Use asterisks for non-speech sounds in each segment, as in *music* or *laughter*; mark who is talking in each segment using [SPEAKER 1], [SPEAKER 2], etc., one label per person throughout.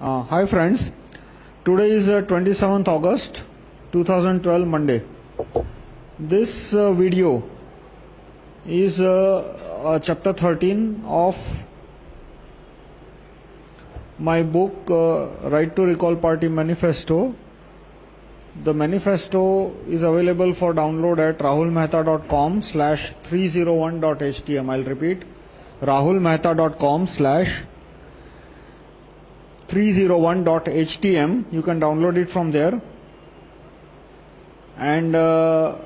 [SPEAKER 1] Uh, hi friends, today is uh, 27th August 2012 Monday. This uh, video is uh, uh, chapter 13 of my book uh, Right to Recall Party Manifesto. The manifesto is available for download at rahulmehta.com slash 301.htm. I'll repeat rahulmehta.com slash 301.htm. You can download it from there. And uh,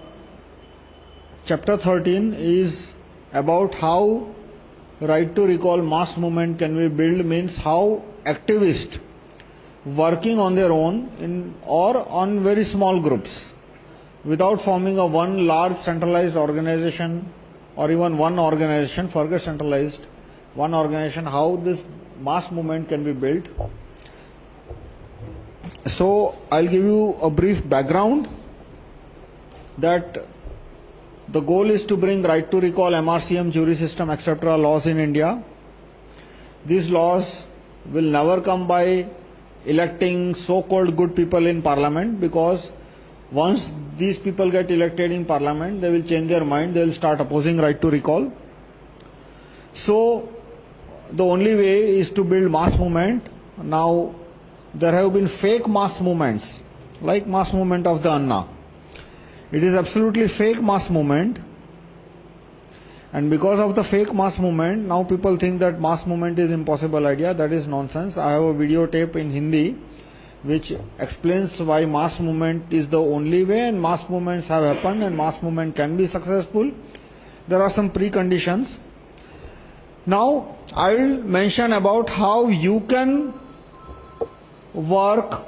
[SPEAKER 1] chapter 13 is about how right to recall mass movement can be built, means how activists working on their own in, or on very small groups without forming a one large centralized organization or even one organization, forget centralized, one organization, how this mass movement can be built. So, I'll give you a brief background that the goal is to bring right to recall, MRCM, jury system, etc. laws in India. These laws will never come by electing so called good people in parliament because once these people get elected in parliament, they will change their mind, they will start opposing right to recall. So, the only way is to build mass movement. Now, there have been fake mass movements, like mass movement of the Anna. It is absolutely fake mass movement. And because of the fake mass movement, now people think that mass movement is impossible idea. That is nonsense. I have a videotape in Hindi which explains why mass movement is the only way and mass movements have happened and mass movement can be successful. There are some preconditions. Now, I will mention about how you can work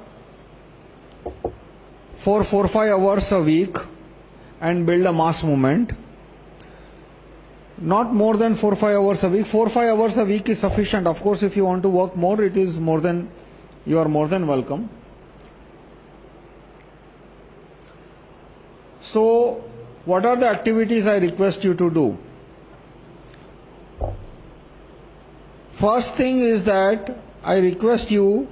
[SPEAKER 1] for 4 5 hours a week and build a mass movement. Not more than 4 5 hours a week. 4 5 hours a week is sufficient. Of course, if you want to work more, it is more than, you are more than welcome. So, what are the activities I request you to do? First thing is that I request you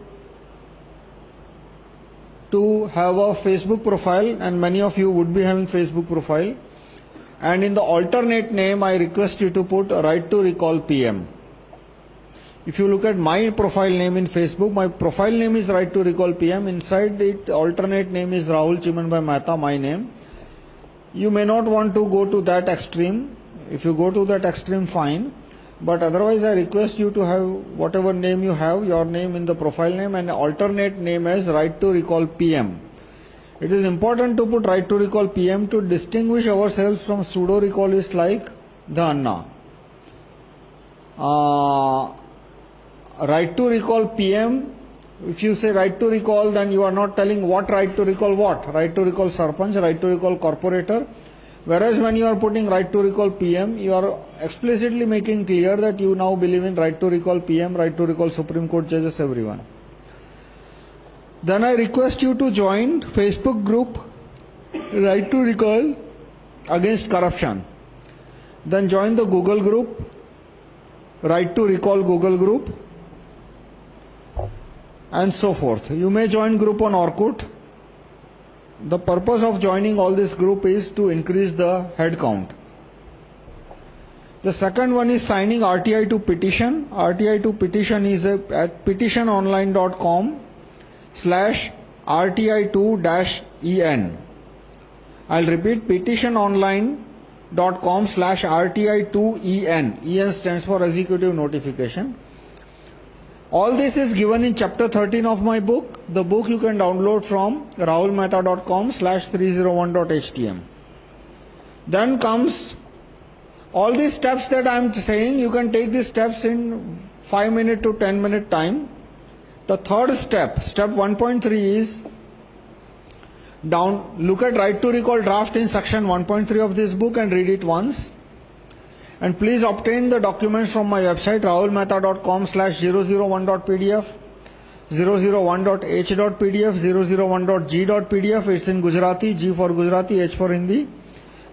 [SPEAKER 1] to have a Facebook profile, and many of you would be having Facebook profile. And in the alternate name, I request you to put Right to Recall PM. If you look at my profile name in Facebook, my profile name is Right to Recall PM. Inside it, alternate name is Rahul Chimanbhai Mehta, my name. You may not want to go to that extreme. If you go to that extreme, fine. But otherwise, I request you to have whatever name you have, your name in the profile name, and alternate name as Right to Recall PM. It is important to put Right to Recall PM to distinguish ourselves from pseudo recallists like the Anna. Uh, right to Recall PM, if you say Right to Recall, then you are not telling what Right to Recall what. Right to Recall Sarpanch, Right to Recall Corporator. Whereas when you are putting right to recall PM, you are explicitly making clear that you now believe in right to recall PM, right to recall Supreme Court judges, everyone. Then I request you to join Facebook group Right to Recall Against Corruption. Then join the Google group Right to Recall Google group and so forth. You may join group on Orkut the purpose of joining all this group is to increase the head count. The second one is signing RTI to petition. RTI to petition is a, at petitiononline.com slash RTI2-EN. I'll repeat petitiononline.com slash RTI2-EN. EN stands for executive notification. All this is given in chapter 13 of my book. The book you can download from rahulmehta.com slash 301.htm. Then comes all these steps that I am saying, you can take these steps in 5 minute to 10 minute time. The third step, step 1.3 is down, look at right to recall draft in section 1.3 of this book and read it once. And please obtain the documents from my website rahulmehta.com slash 001.pdf, 001.h.pdf, 001.g.pdf. It's in Gujarati, G for Gujarati, H for Hindi.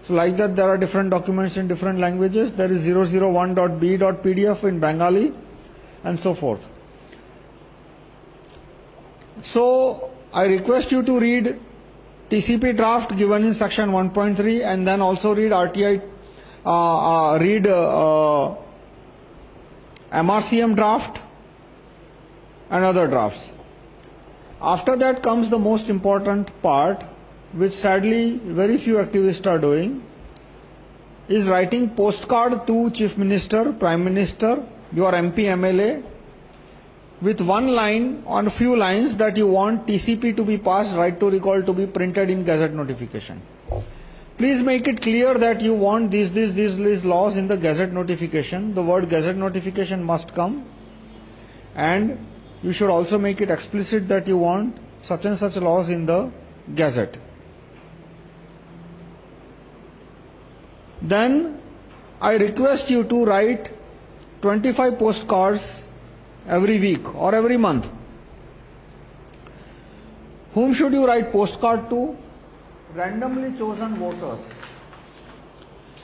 [SPEAKER 1] So, like that, there are different documents in different languages. There is 001.b.pdf in Bengali, and so forth. So, I request you to read TCP draft given in section 1.3 and then also read RTI, uh, read uh, MRCM draft and other drafts. After that comes the most important part, which sadly very few activists are doing, is writing postcard to Chief Minister, Prime Minister, your MP, MLA, with one line on a few lines that you want TCP to be passed, right to recall to be printed in Gazette notification. Please make it clear that you want these, these, these, these laws in the Gazette notification. The word Gazette notification must come. And you should also make it explicit that you want such and such laws in the Gazette. Then I request you to write 25 postcards every week or every month. Whom should you write postcard to? Randomly chosen voters.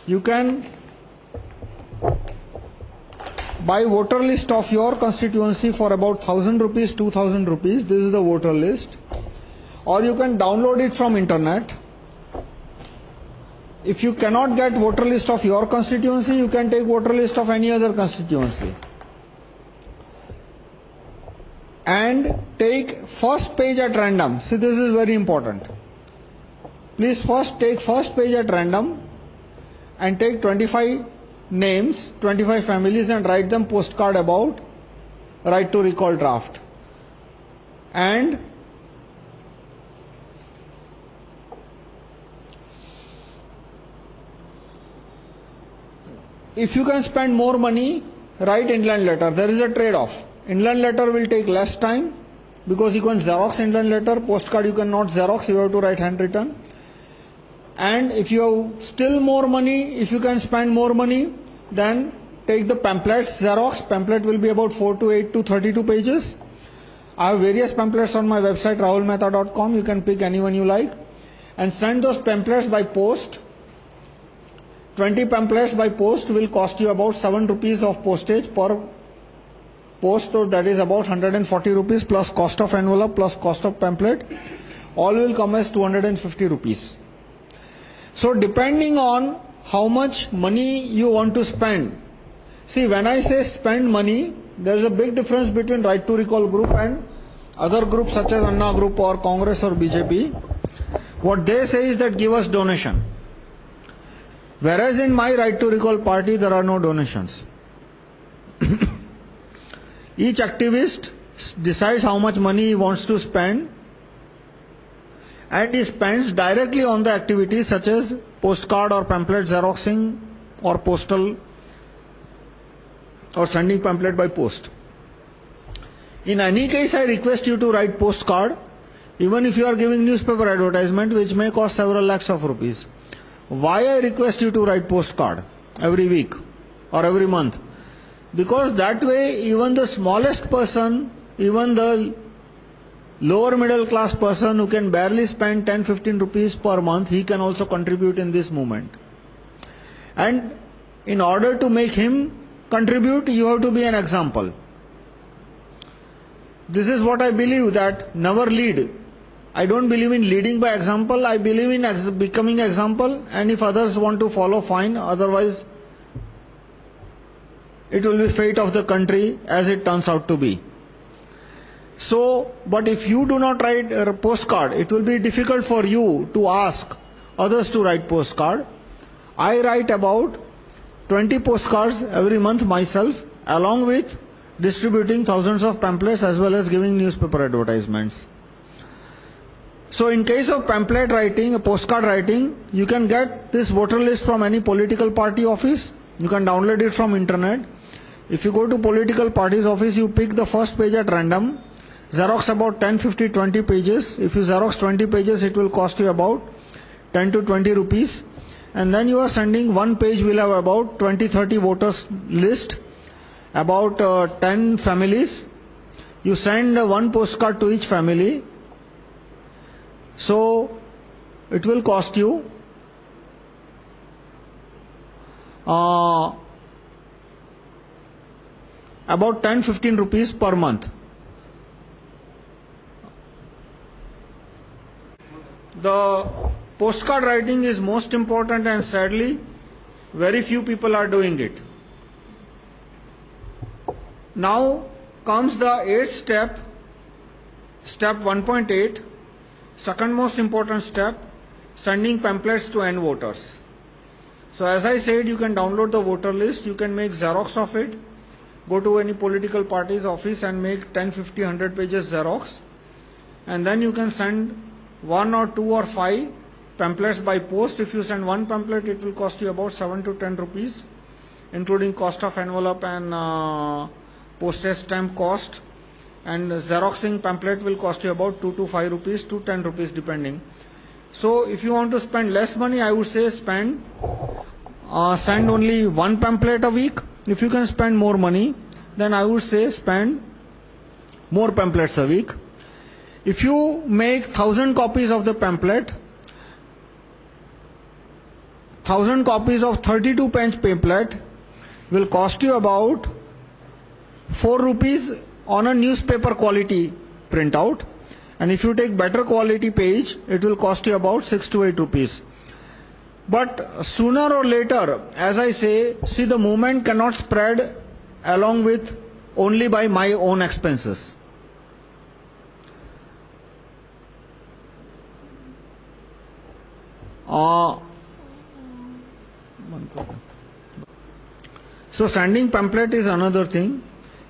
[SPEAKER 1] You can buy voter list of your constituency for about 1000 rupees, 2000 rupees. This is the voter list. Or you can download it from internet. If you cannot get voter list of your constituency, you can take voter list of any other constituency and take first page at random. See, this is very important. Please first take first page at random and take 25 names, 25 families and write them postcard about right to recall draft. And if you can spend more money, write inland letter. There is a trade off. Inland letter will take less time because you can Xerox inland letter, postcard you cannot Xerox, you have to write handwritten. And if you have still more money, if you can spend more money, then take the pamphlets, Xerox. Pamphlet will be about 4 to 8 to 32 pages. I have various pamphlets on my website rahulmehta.com. You can pick anyone you like. And send those pamphlets by post. 20 pamphlets by post will cost you about 7 rupees of postage per post, so that is about 140 rupees plus cost of envelope plus cost of pamphlet. All will come as 250 rupees. So, depending on how much money you want to spend, see, when I say spend money, there is a big difference between Right to Recall group and other groups such as Anna Group or Congress or BJP. What they say is that give us donation. Whereas in my Right to Recall party, there are no donations. *coughs* Each activist decides how much money he wants to spend and he spends directly on the activities such as postcard or pamphlet xeroxing or postal or sending pamphlet by post. In any case, I request you to write postcard, even if you are giving newspaper advertisement, which may cost several lakhs of rupees. Why I request you to write postcard every week or every month? Because that way, even the smallest person, even the lower middle class person who can barely spend 10 15 rupees per month, he can also contribute in this movement. And in order to make him contribute, you have to be an example. This is what I believe that never lead. I don't believe in leading by example, I believe in becoming example, and if others want to follow, fine, otherwise, it will be fate of the country as it turns out to be. So, but if you do not write a postcard, it will be difficult for you to ask others to write postcard. I write about 20 postcards every month myself, along with distributing thousands of pamphlets as well as giving newspaper advertisements. So, in case of pamphlet writing, postcard writing, you can get this voter list from any political party office. You can download it from internet. If you go to political party's office, you pick the first page at random. Xerox about 10, 50, 20 pages. If you Xerox 20 pages, it will cost you about 10 to 20 rupees. And then you are sending one page will have about 20, 30 voters list, about uh, 10 families. You send uh, one postcard to each family. So, it will cost you uh, about 10 15 rupees per month. The postcard writing is most important, and sadly, very few people are doing it. Now comes the eighth step, step 1.8, second most important step, sending pamphlets to N voters. So, as I said, you can download the voter list, you can make Xerox of it, go to any political party's office and make 10, 50, 100 pages Xerox, and then you can send one or two or five pamphlets by post. If you send one pamphlet, it will cost you about 7 to 10 rupees, including cost of envelope and uh, postage stamp cost. And Xeroxing pamphlet will cost you about 2 to 5 rupees to 10 rupees depending. So, if you want to spend less money, I would say spend, uh, send only one pamphlet a week. If you can spend more money, then I would say spend more pamphlets a week. If you make thousand copies of the pamphlet, thousand copies of 32 page pamphlet will cost you about 4 rupees on a newspaper quality printout. And if you take better quality page, it will cost you about 6 to 8 rupees. But sooner or later, as I say, see the movement cannot spread along with only by my own expenses. So, sending pamphlet is another thing.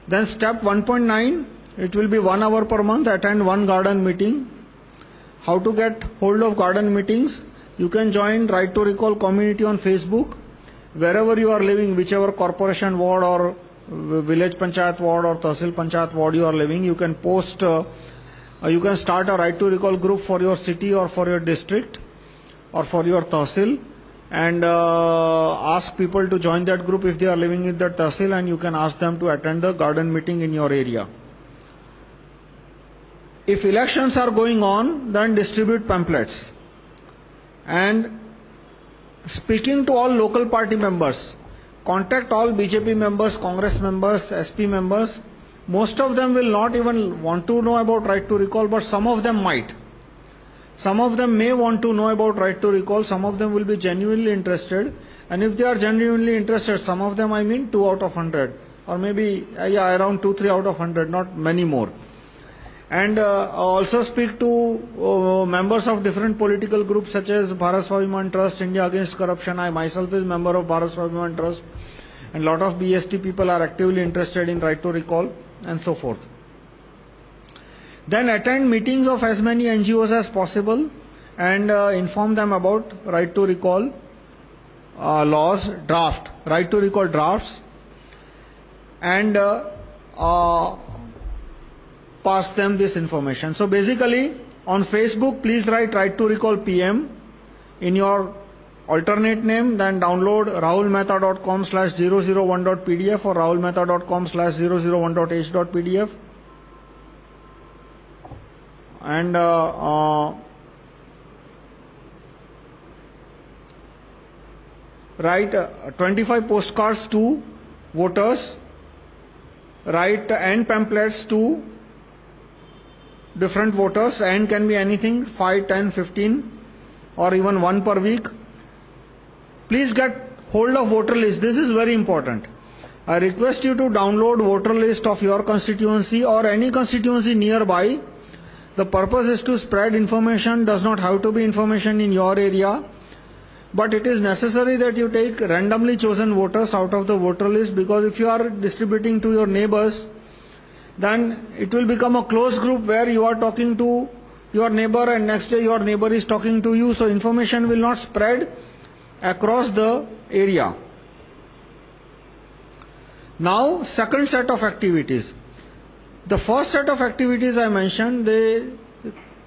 [SPEAKER 1] Then, step 1.9 it will be one hour per month, attend one garden meeting. How to get hold of garden meetings? You can join Right to Recall community on Facebook. Wherever you are living, whichever corporation ward or village panchayat ward or tahsil panchayat ward you are living, you can post, uh, you can start a Right to Recall group for your city or for your district or for your tahsil and uh, ask people to join that group if they are living in that tahsil and you can ask them to attend the garden meeting in your area. If elections are going on, then distribute pamphlets. And speaking to all local party members, contact all BJP members, Congress members, SP members. Most of them will not even want to know about right to recall, but some of them might. Some of them may want to know about right to recall, some of them will be genuinely interested. And if they are genuinely interested, some of them I mean 2 out of 100, or maybe uh, yeah, around 2 3 out of 100, not many more. And uh, also speak to uh, members of different political groups such as Bharat Swabhiman Trust, India Against Corruption. I myself is member of Bharat Swabhiman Trust, and lot of BST people are actively interested in right to recall, and so forth. Then attend meetings of as many NGOs as possible and uh, inform them about right to recall uh, laws, draft, right to recall drafts, and uh, uh, pass them this information. So basically, on Facebook, please write right to recall PM in your alternate name, then download rahulmehta.com slash 001.pdf or rahulmehta.com slash 001.h.pdf and uh, uh, write uh, 25 postcards to voters, write N pamphlets to different voters, N can be anything 5, 10, 15, or even one per week. Please get hold of voter list. This is very important. I request you to download voter list of your constituency or any constituency nearby the purpose is to spread information, does not have to be information in your area. But it is necessary that you take randomly chosen voters out of the voter list because if you are distributing to your neighbors, then it will become a closed group where you are talking to your neighbor and next day your neighbor is talking to you. So information will not spread across the area. Now, second set of activities. The first set of activities I mentioned, they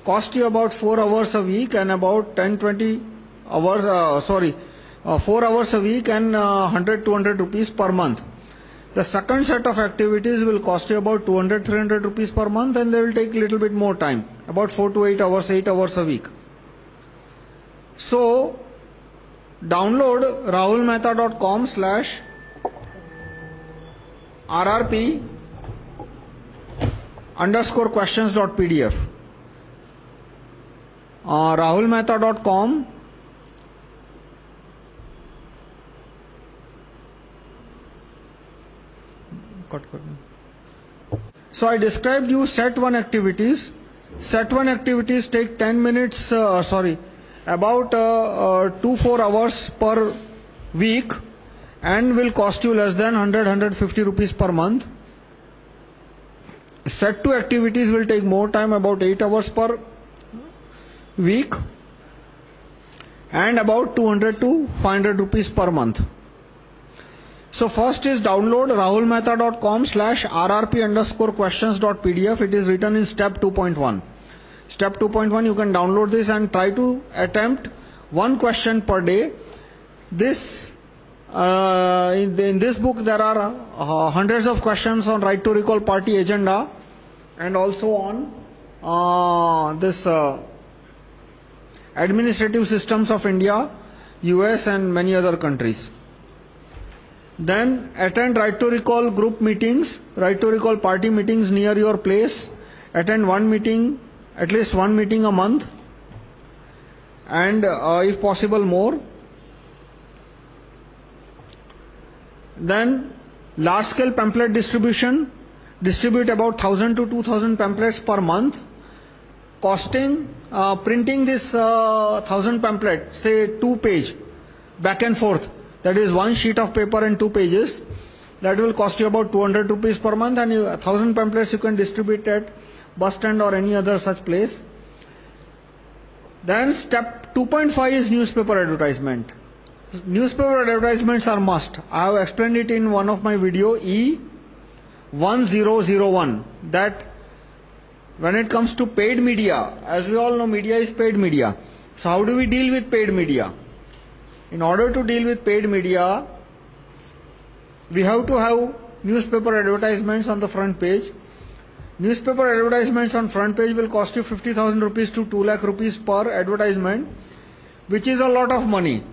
[SPEAKER 1] cost you about 4 hours a week and about 10 20 hours, uh, sorry, uh, 4 hours a week and uh, 100 200 rupees per month. The second set of activities will cost you about 200 300 rupees per month and they will take a little bit more time, about 4 to 8 hours, 8 hours a week. So, download rahulmehta.com slash RRP underscore questions.pdf. uh, rahulmehta.com. So I described you set one activities. Set one activities take 10 minutes, uh, sorry, about uh, uh, 2 4 hours per week and will cost you less than 100 150 rupees per month. Set two activities will take more time, about 8 hours per week and about 200 to 500 rupees per month. So, first is download rahulmehta.com slash rrp underscore questions.pdf. It is written in step 2.1. Step 2.1, you can download this and try to attempt one question per day. This, uh, in, in, this book, there are uh, hundreds of questions on right to recall party agenda and also on uh, this uh, administrative systems of India, US, and many other countries. Then attend right to recall group meetings, right to recall party meetings near your place. Attend one meeting, at least one meeting a month, and if possible, more. Then large scale pamphlet distribution. Distribute about 1000 to 2000 pamphlets per month. Costing, uh, printing this uh, 1000 pamphlet, say two page, back and forth that is one sheet of paper and two pages. That will cost you about 200 rupees per month, and you, 1000 pamphlets you can distribute at bus stand or any other such place. Then, step 2.5 is newspaper advertisement. Newspaper advertisements are must. I have explained it in one of my video E1001 that when it comes to paid media, as we all know, media is paid media. So, how do we deal with paid media? In order to deal with paid media, we have to have newspaper advertisements on the front page. Newspaper advertisements on front page will cost you 50,000 rupees to 2 lakh rupees per advertisement, which is a lot of money.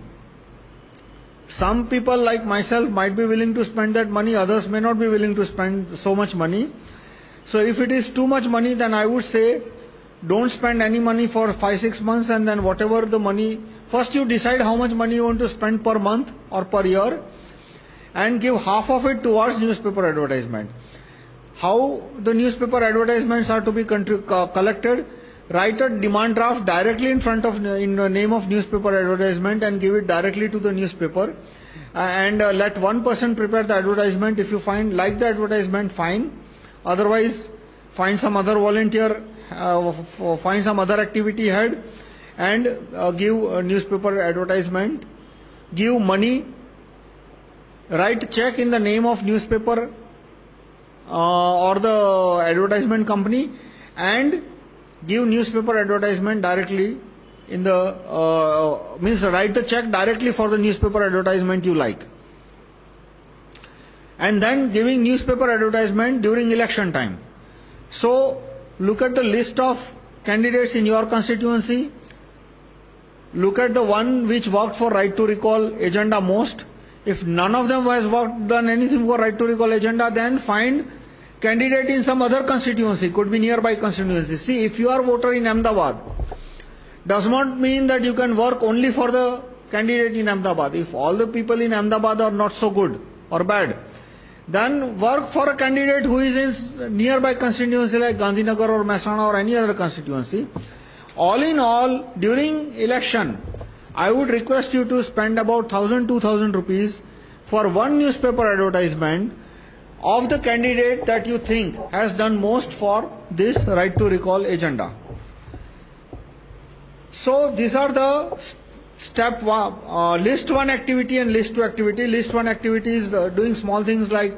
[SPEAKER 1] Some people like myself might be willing to spend that money, others may not be willing to spend so much money. So, if it is too much money, then I would say don't spend any money for 5 6 months and then whatever the money First, you decide how much money you want to spend per month or per year and give half of it towards newspaper advertisement. How the newspaper advertisements are to be uh, collected? Write a demand draft directly in front of in the name of newspaper advertisement and give it directly to the newspaper. and uh, let one person prepare the advertisement. If you find like the advertisement, fine. Otherwise, find some other volunteer, uh, find some other activity head and uh, give a newspaper advertisement, give money, write check in the name of newspaper uh, or the advertisement company, and give newspaper advertisement directly in the uh, means write the check directly for the newspaper advertisement you like. And then giving newspaper advertisement during election time. So, look at the list of candidates in your constituency Look at the one which worked for right to recall agenda most. If none of them has worked, done anything for right to recall agenda, then find candidate in some other constituency, could be nearby constituency. See, if you are voter in Ahmedabad, does not mean that you can work only for the candidate in Ahmedabad. If all the people in Ahmedabad are not so good or bad, then work for a candidate who is in nearby constituency like Gandhinagar or Mehsana or any other constituency. All in all, during election, I would request you to spend about 1000 2000 rupees for one newspaper advertisement of the candidate that you think has done most for this right to recall agenda. So, these are the step one, uh, list one activity and list two activity. List one activity is uh, doing small things like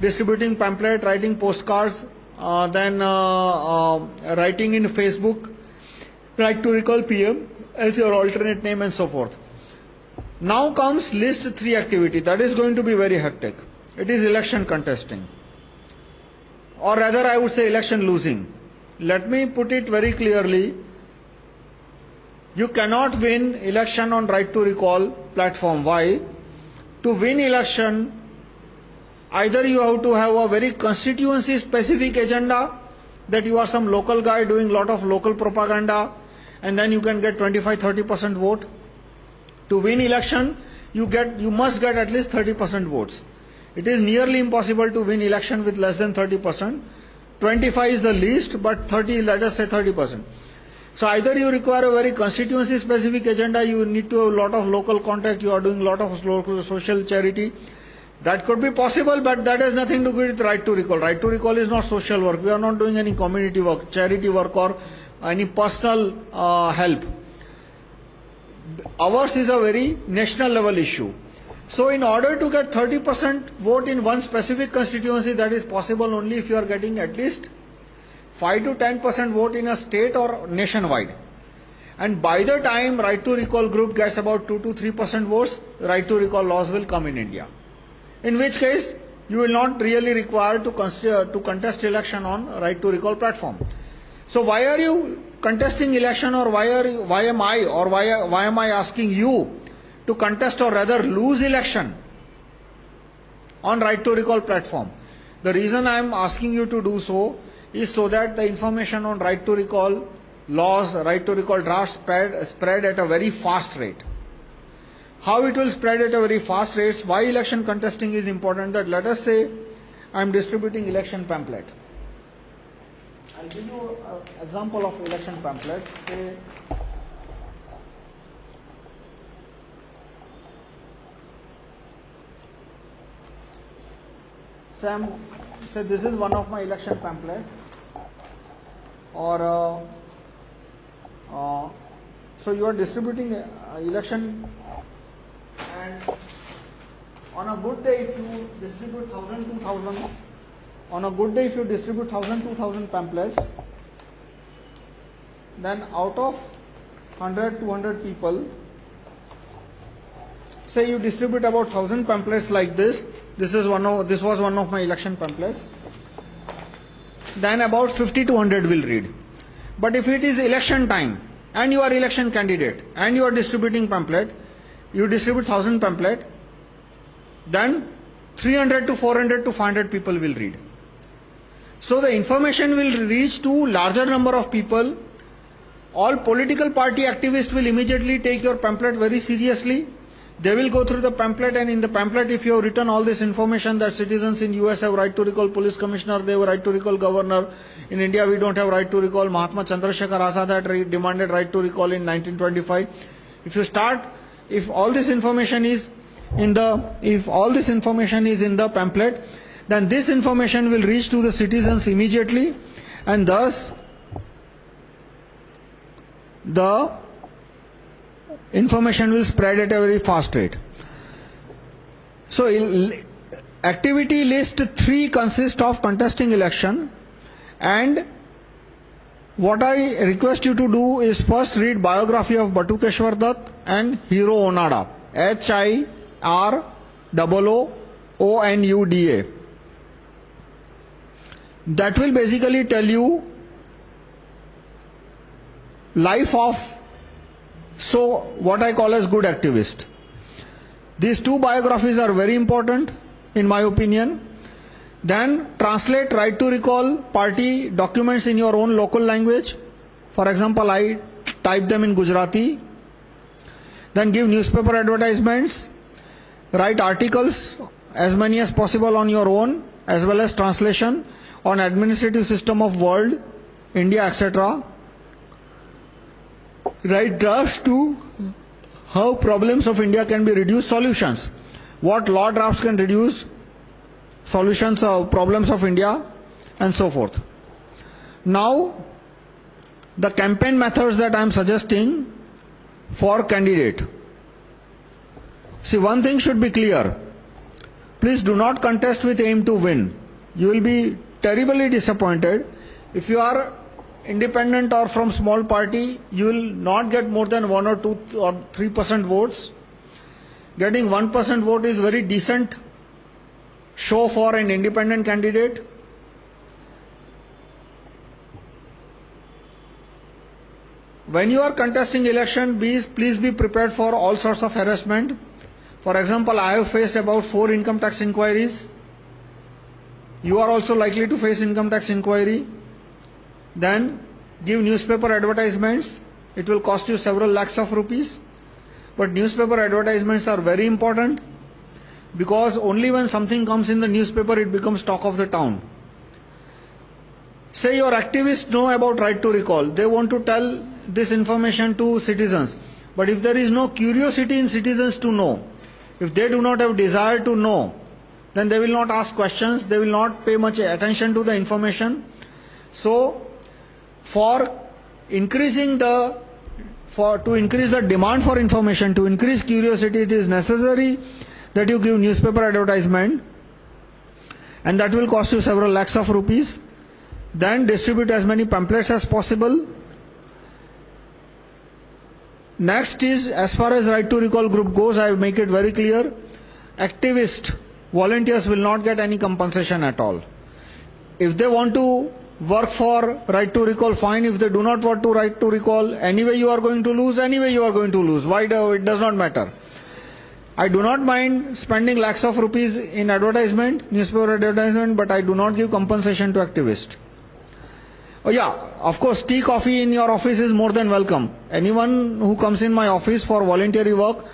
[SPEAKER 1] distributing pamphlet, writing postcards, uh, then uh, writing in Facebook, right to recall PM as your alternate name and so forth. Now comes list 3 activity. That is going to be very hectic. It is election contesting. Or rather, I would say election losing. Let me put it very clearly. You cannot win election on right to recall platform. Why? To win election, either you have to have a very constituency specific agenda that you are some local guy doing lot of local propaganda and then you can get 25 30% vote. To win election, you, get, you must get at least 30% votes. It is nearly impossible to win election with less than 30%. 25 is the least, but 30, let us say 30%. So either you require a very constituency specific agenda, you need to have a lot of local contact, you are doing a lot of social charity. That could be possible, but that has nothing to do with right to recall. Right to recall is not social work. We are not doing any community work, charity work, or any personal uh, help. Ours is a very national level issue. So, in order to get 30% vote in one specific constituency, that is possible only if you are getting at least 5 to 10% vote in a state or nationwide. And by the time right to recall group gets about 2 to 3% votes, right to recall laws will come in India. In which case, you will not really require to, uh, to contest election on right to recall platform. So why are you contesting election or why, are you, why am I or why, why am I asking you to contest or rather lose election on right to recall platform? The reason I am asking you to do so is so that the information on right to recall laws, right to recall drafts spread, spread at a very fast rate. How it will spread at a very fast rate, why election contesting is important that let us say I am distributing election pamphlet. I'll give you an example of election pamphlet. Say, Sam said this is one of my election pamphlet or uh, uh, so you are distributing uh, election and on a good day if you distribute 1000 2000 on a good day if you distribute 1000 2000 pamphlets then out of 100 200 people say you distribute about 1000 pamphlets like this this is one of this was one of my election pamphlets then about 50 to 100 will read. But if it is election time and you are election candidate and you are distributing pamphlet, you distribute 1000 pamphlet, then 300 to 400 to 500 people will read. So the information will reach to larger number of people. All political party activists will immediately take your pamphlet very seriously they will go through the pamphlet, and in the pamphlet, if you have written all this information that citizens in US have right to recall police commissioner, they have right to recall governor. In India, we don't have right to recall. Mahatma Chandrasekhar Azad had demanded right to recall in 1925. If you start, if all this information is in the, if all this information is in the pamphlet, then this information will reach to the citizens immediately, and thus the information will spread at a very fast rate. So, activity list 3 consists of contesting election and what I request you to do is first read biography of Batukeshwar Dutt and Hiroo Onoda. H I R O O N U D A. That will basically tell you life of so, what I call as good activist. These two biographies are very important, in my opinion. Then translate right to recall party documents in your own local language. For example, I type them in Gujarati. Then give newspaper advertisements. Write articles, as many as possible on your own, as well as translation on administrative system of world, India, etc write drafts to how problems of India can be reduced, solutions. What law drafts can reduce solutions of problems of India, and so forth. Now, the campaign methods that I am suggesting for candidate. See, one thing should be clear. Please do not contest with aim to win. You will be terribly disappointed if you are independent or from small party, you will not get more than 1 or 2 or 3% votes. Getting 1% vote is very decent show for an independent candidate. When you are contesting election, please be prepared for all sorts of harassment. For example, I have faced about four income tax inquiries. You are also likely to face income tax inquiry. Then give newspaper advertisements it will cost you several lakhs of rupees. But newspaper advertisements are very important because only when something comes in the newspaper it becomes talk of the town. Say your activists know about right to recall, they want to tell this information to citizens. But if there is no curiosity in citizens to know, if they do not have desire to know, then they will not ask questions, they will not pay much attention to the information. So, for increasing the for, to increase the demand for information, to increase curiosity, it is necessary that you give newspaper advertisement and that will cost you several lakhs of rupees. Then distribute as many pamphlets as possible. Next is, as far as Right to Recall group goes, I make it very clear activists, volunteers will not get any compensation at all. If they want to work for right to recall, fine. If they do not want to right to recall, anyway you are going to lose, anyway you are going to lose. Why do, it does not matter. I do not mind spending lakhs of rupees in advertisement, newspaper advertisement, but I do not give compensation to activists. Oh, yeah, of course, tea, coffee in your office is more than welcome. Anyone who comes in my office for voluntary work,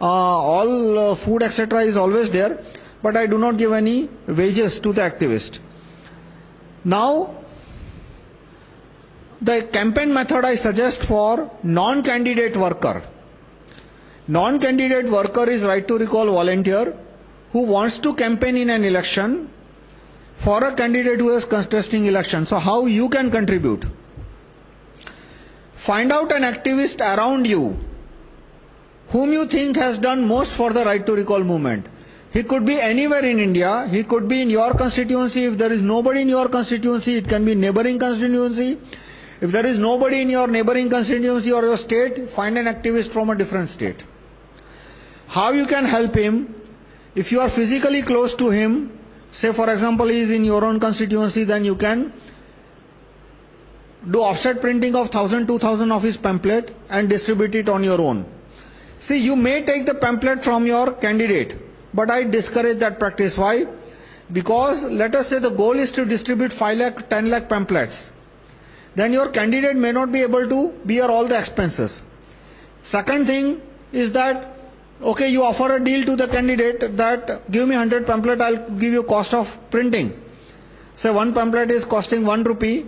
[SPEAKER 1] uh, all uh, food, etc., is always there, but I do not give any wages to the activist. Now, the campaign method I suggest for non candidate worker. Non candidate worker is right to recall volunteer who wants to campaign in an election for a candidate who is contesting election. So, how you can contribute? Find out an activist around you whom you think has done most for the right to recall movement. He could be anywhere in India. He could be in your constituency. If there is nobody in your constituency, it can be neighboring constituency. If there is nobody in your neighboring constituency or your state, find an activist from a different state. How you can help him? If you are physically close to him, say for example he is in your own constituency, then you can do offset printing of 1000, 2000 of his pamphlet and distribute it on your own. See, you may take the pamphlet from your candidate, but I discourage that practice. Why? Because let us say the goal is to distribute 5 lakh, 10 lakh pamphlets then your candidate may not be able to bear all the expenses. Second thing is that, okay, you offer a deal to the candidate that give me 100 pamphlet, I'll give you cost of printing. Say one pamphlet is costing 1 rupee,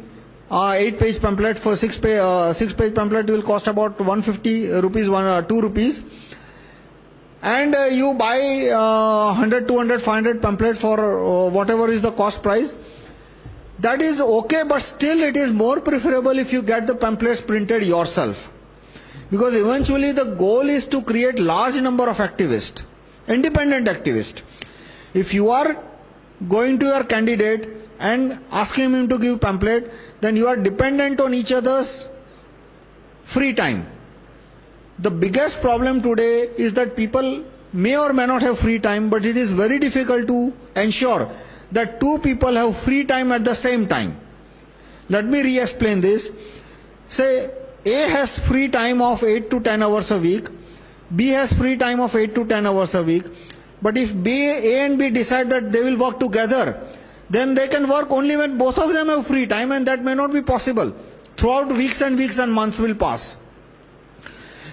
[SPEAKER 1] uh, 8 page pamphlet for 6 page, uh, 6 page pamphlet will cost about 150 rupees, one, uh, 2 rupees. And uh, you buy uh, 100, 200, 500 pamphlet for whatever is the cost price. That is okay, but still it is more preferable if you get the pamphlets printed yourself. Because eventually the goal is to create large number of activists, independent activists. If you are going to your candidate and asking him to give pamphlet, then you are dependent on each other's free time. The biggest problem today is that people may or may not have free time, but it is very difficult to ensure that two people have free time at the same time. Let me re explain this. Say A has free time of 8 to 10 hours a week, B has free time of 8 to 10 hours a week. But if B, A and B decide that they will work together, then they can work only when both of them have free time, and that may not be possible. Throughout weeks and weeks and months will pass.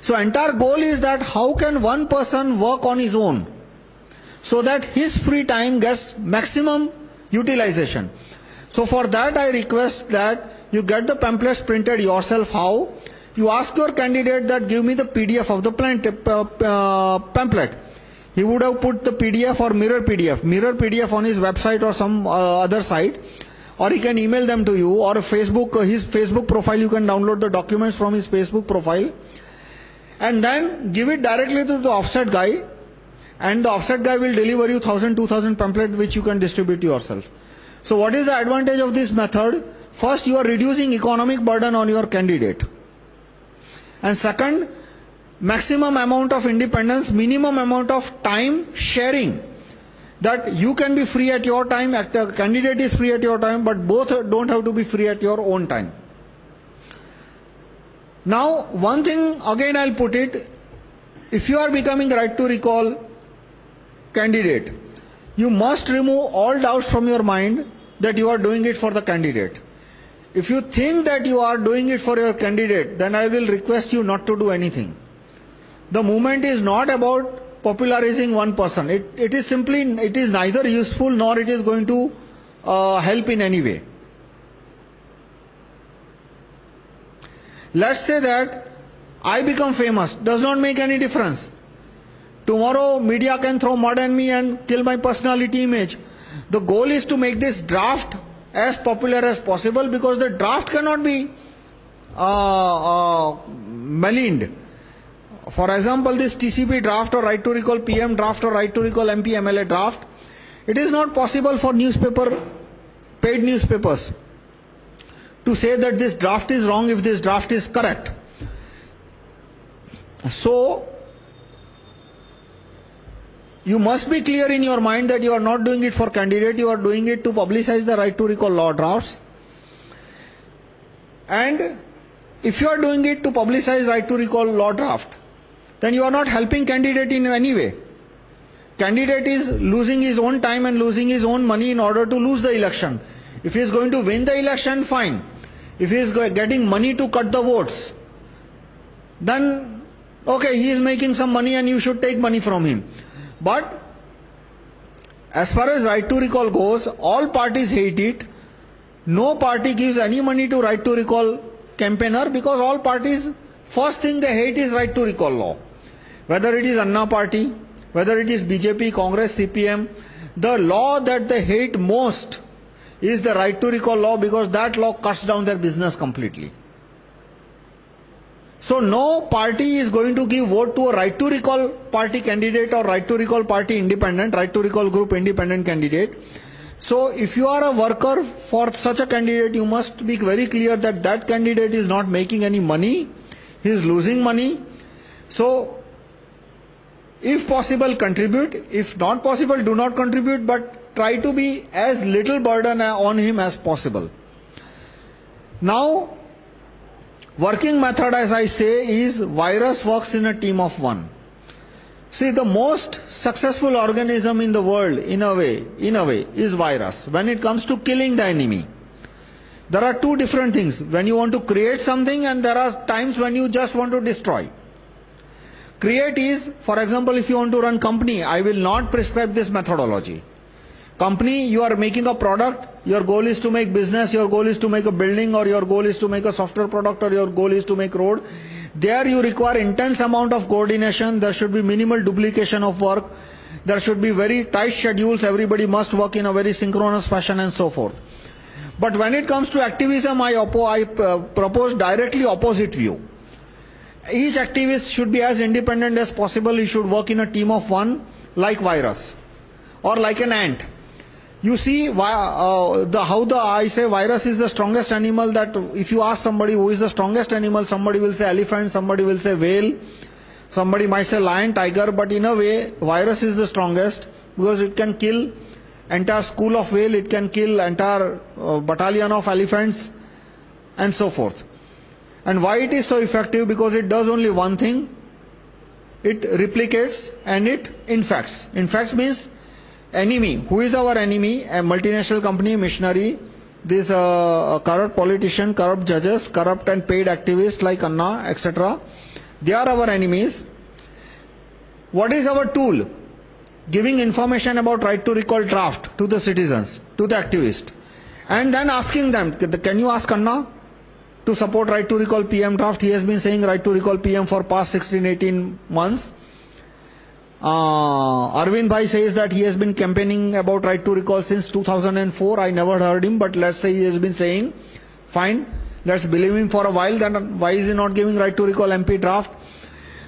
[SPEAKER 1] So, entire goal is that how can one person work on his own? So that his free time gets maximum utilization. So, for that, I request that you get the pamphlets printed yourself. How? You ask your candidate that give me the PDF of the uh, uh, pamphlet. He would have put the PDF or mirror PDF, mirror PDF on his website or some uh, other site, or he can email them to you, or Facebook, his Facebook profile, you can download the documents from his Facebook profile, and then give it directly to the offset guy and the offset guy will deliver you 1000, 2000 pamphlets which you can distribute yourself. So, what is the advantage of this method? First, you are reducing economic burden on your candidate. And second, maximum amount of independence, minimum amount of time sharing. That you can be free at your time, the candidate is free at your time, but both don't have to be free at your own time. Now, one thing again I'll put it if you are becoming right to recall candidate, you must remove all doubts from your mind that you are doing it for the candidate. If you think that you are doing it for your candidate, then I will request you not to do anything. The movement is not about popularizing one person. It, it is simply, it is neither useful nor it is going to uh, help in any way. Let's say that I become famous, does not make any difference. Tomorrow, media can throw mud on me and kill my personality image. The goal is to make this draft as popular as possible because the draft cannot be uh, uh, maligned. For example, this TCP draft or right to recall PM draft or right to recall MP MLA draft, it is not possible for newspaper, paid newspapers to say that this draft is wrong if this draft is correct. So, you must be clear in your mind that you are not doing it for candidate, you are doing it to publicize the right to recall law drafts. And if you are doing it to publicize right to recall law draft, then you are not helping candidate in any way. Candidate is losing his own time and losing his own money in order to lose the election. If he is going to win the election, fine. If he is getting money to cut the votes, then okay, he is making some money and you should take money from him. But as far as right to recall goes, all parties hate it. No party gives any money to right to recall campaigner because all parties, first thing they hate is right to recall law. Whether it is Anna party, whether it is BJP, Congress, CPM, the law that they hate most is the right to recall law because that law cuts down their business completely. So, no party is going to give vote to a right to recall party candidate or right to recall party independent, right to recall group independent candidate. So, if you are a worker for such a candidate, you must be very clear that that candidate is not making any money, he is losing money. So, if possible, contribute. If not possible, do not contribute, but try to be as little burden on him as possible. Now, Working method, as I say, is virus works in a team of one. See, the most successful organism in the world, in a way, in a way, is virus. When it comes to killing the enemy, there are two different things. When you want to create something, and there are times when you just want to destroy. Create is, for example, if you want to run company, I will not prescribe this methodology. Company, you are making a product, your goal is to make business, your goal is to make a building, or your goal is to make a software product, or your goal is to make road. There you require intense amount of coordination, there should be minimal duplication of work, there should be very tight schedules, everybody must work in a very synchronous fashion and so forth. But when it comes to activism, I, I uh, propose directly opposite view. Each activist should be as independent as possible, he should work in a team of one, like virus, or like an ant. You see uh, the, how the, I say virus is the strongest animal that if you ask somebody who is the strongest animal, somebody will say elephant, somebody will say whale, somebody might say lion, tiger, but in a way, virus is the strongest because it can kill entire school of whale, it can kill entire uh, battalion of elephants, and so forth. And why it is so effective? Because it does only one thing it replicates and it infects. Infects means enemy. Who is our enemy? A multinational company, missionary, this uh, corrupt politician, corrupt judges, corrupt and paid activists like Anna, etc. They are our enemies. What is our tool? Giving information about right to recall draft to the citizens, to the activists. And then asking them, can you ask Anna to support right to recall PM draft? He has been saying right to recall PM for past 16, 18 months. Uh, Arvind Bhai says that he has been campaigning about right to recall since 2004. I never heard him, but let's say he has been saying, fine, let's believe him for a while. Then why is he not giving right to recall MP draft?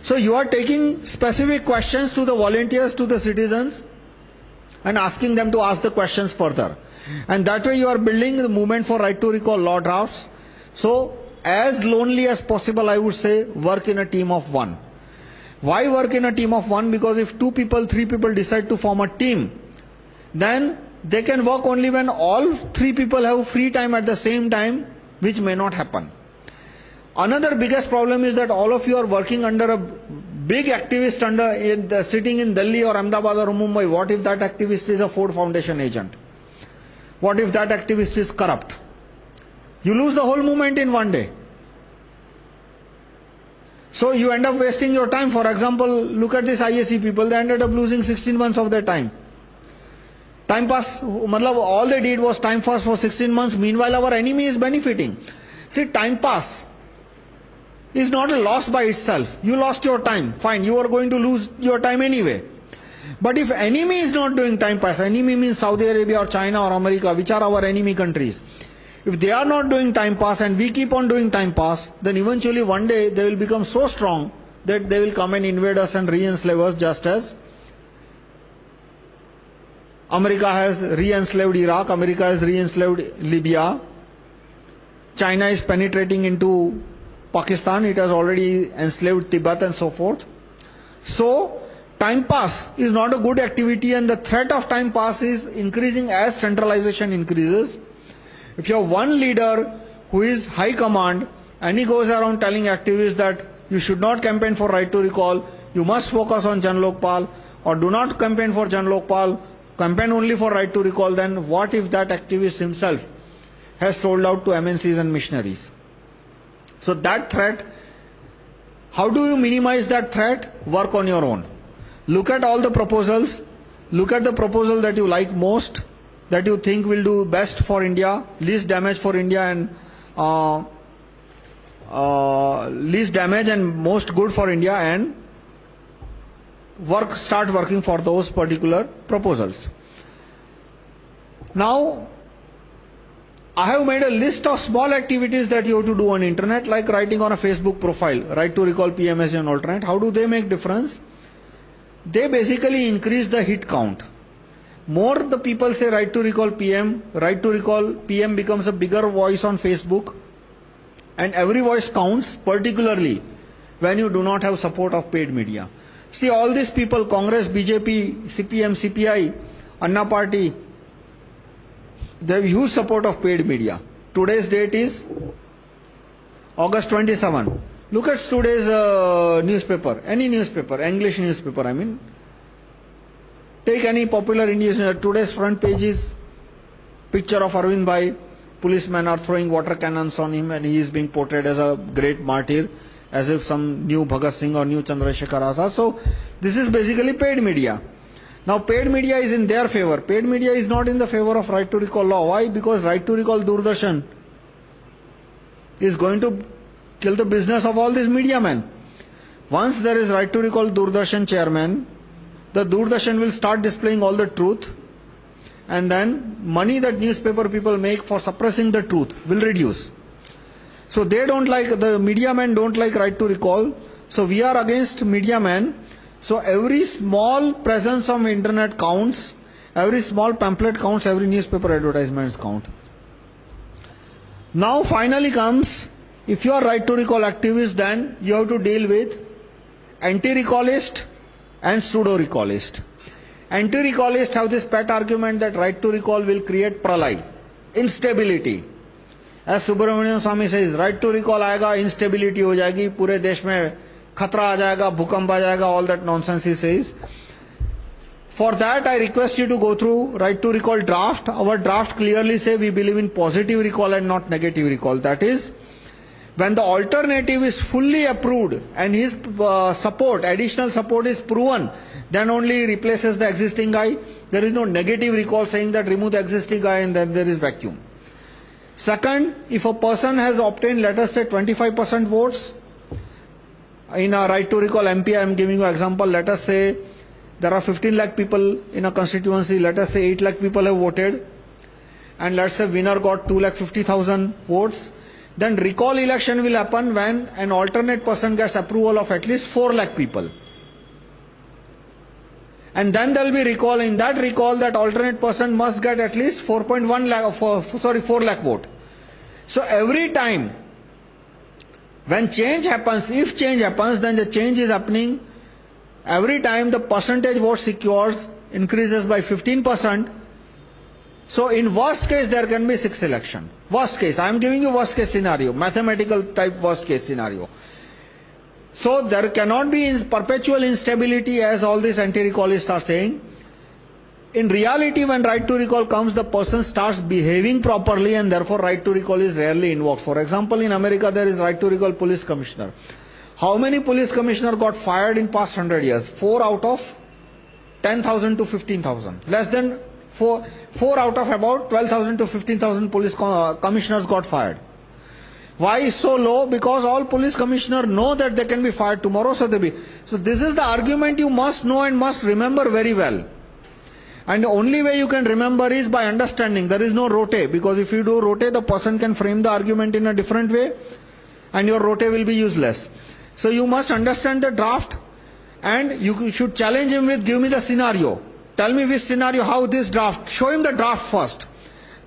[SPEAKER 1] So you are taking specific questions to the volunteers, to the citizens, and asking them to ask the questions further. And that way you are building the movement for right to recall law drafts. So, as lonely as possible, I would say, work in a team of one. Why work in a team of one? Because if two people, three people decide to form a team, then they can work only when all three people have free time at the same time, which may not happen. Another biggest problem is that all of you are working under a big activist under in the, sitting in Delhi or Ahmedabad or Mumbai. What if that activist is a Ford Foundation agent? What if that activist is corrupt? You lose the whole movement in one day. So you end up wasting your time. For example, look at this ISC people, they ended up losing 16 months of their time. Time pass, all they did was time pass for 16 months. Meanwhile, our enemy is benefiting. See, time pass is not a loss by itself. You lost your time. Fine, you are going to lose your time anyway. But if enemy is not doing time pass, enemy means Saudi Arabia or China or America, which are our enemy countries. If they are not doing time pass and we keep on doing time pass, then eventually one day they will become so strong that they will come and invade us and re enslave us just as America has re enslaved Iraq, America has re enslaved Libya, China is penetrating into Pakistan, it has already enslaved Tibet and so forth. So, time pass is not a good activity, and the threat of time pass is increasing as centralization increases. If you have one leader who is high command and he goes around telling activists that you should not campaign for right to recall, you must focus on Jan Lokpal, or do not campaign for Jan Lokpal, campaign only for right to recall, then what if that activist himself has sold out to MNCs and missionaries? So, that threat, how do you minimize that threat? Work on your own. Look at all the proposals, look at the proposal that you like most, that you think will do best for India, least damage for India, and uh, uh, least damage and most good for India, and work, start working for those particular proposals. Now, I have made a list of small activities that you have to do on internet, like writing on a Facebook profile, right to recall PMS and alternate. How do they make difference? They basically increase the hit count. More the people say right to recall PM, right to recall PM becomes a bigger voice on Facebook, and every voice counts, particularly when you do not have support of paid media. See, all these people, Congress, BJP, CPM, CPI, Anna Party, they have huge support of paid media. Today's date is August 27. Look at today's uh, newspaper, any newspaper, English newspaper, I mean. Take any popular Indian today's front page is picture of Arvind Bhai. Policemen are throwing water cannons on him and he is being portrayed as a great martyr, as if some new Bhagat Singh or new Chandrasekhar Azad. So, this is basically paid media. Now, paid media is in their favor. Paid media is not in the favor of right to recall law. Why? Because right to recall Doordarshan is going to kill the business of all these media men. Once there is right to recall Doordarshan chairman, the Doordarshan will start displaying all the truth, and then money that newspaper people make for suppressing the truth will reduce. So they don't like, the media men don't like right to recall. So we are against media men so every small presence of internet counts, every small pamphlet counts, every newspaper advertisements count. Now finally comes, if you are right to recall activist, then you have to deal with anti-recallist and pseudo-recallist. Anti-recallist have this pet argument that right to recall will create pralay, instability. As Subramanian Swami says, right to recall आएगा, instability हो जाएगी, पूरे देश में खतरा आ जाएगा भूकंप आ जाएगा all that nonsense he says for that I request you to go through right to recall draft our draft clearly say we believe in positive recall and not negative recall that is when the alternative is fully approved and his uh, support, additional support is proven, then only replaces the existing guy. There is no negative recall saying that remove the existing guy and then there is vacuum. Second, if a person has obtained, let us say, 25% votes, in a right to recall MP, I am giving you an example. Let us say there are 15 lakh people in a constituency. Let us say 8 lakh people have voted. And let's say winner got 2 lakh 50,000 votes. Then recall election will happen when an alternate person gets approval of at least 4 lakh people. And then there will be recall. In that recall, that alternate person must get at least 4.1 lakh, uh, four, sorry, 4 lakh vote. So every time when change happens, if change happens, then the change is happening every time the percentage vote secures increases by 15%. So, in worst case, there can be six election. Worst case, I am giving you worst case scenario, mathematical type worst case scenario. So, there cannot be perpetual instability as all these anti recallists are saying. in reality, when right to recall comes, the person starts behaving properly and therefore right to recall is rarely invoked. For example, in America, there is right to recall police commissioner. How many police commissioner got fired in past 100 years? 4 out of 10,000 to 15,000. Less than 4, 4 out of about 12,000 to 15,000 police commissioners got fired. Why so low? Because all police commissioners know that they can be fired tomorrow, so they be. So this is the argument you must know and must remember very well. And the only way you can remember is by understanding. There is no rote, because if you do rote, the person can frame the argument in a different way, and your rote will be useless. So you must understand the draft, and you should challenge him with give me the scenario. Tell me which scenario, how this draft. Show him the draft first.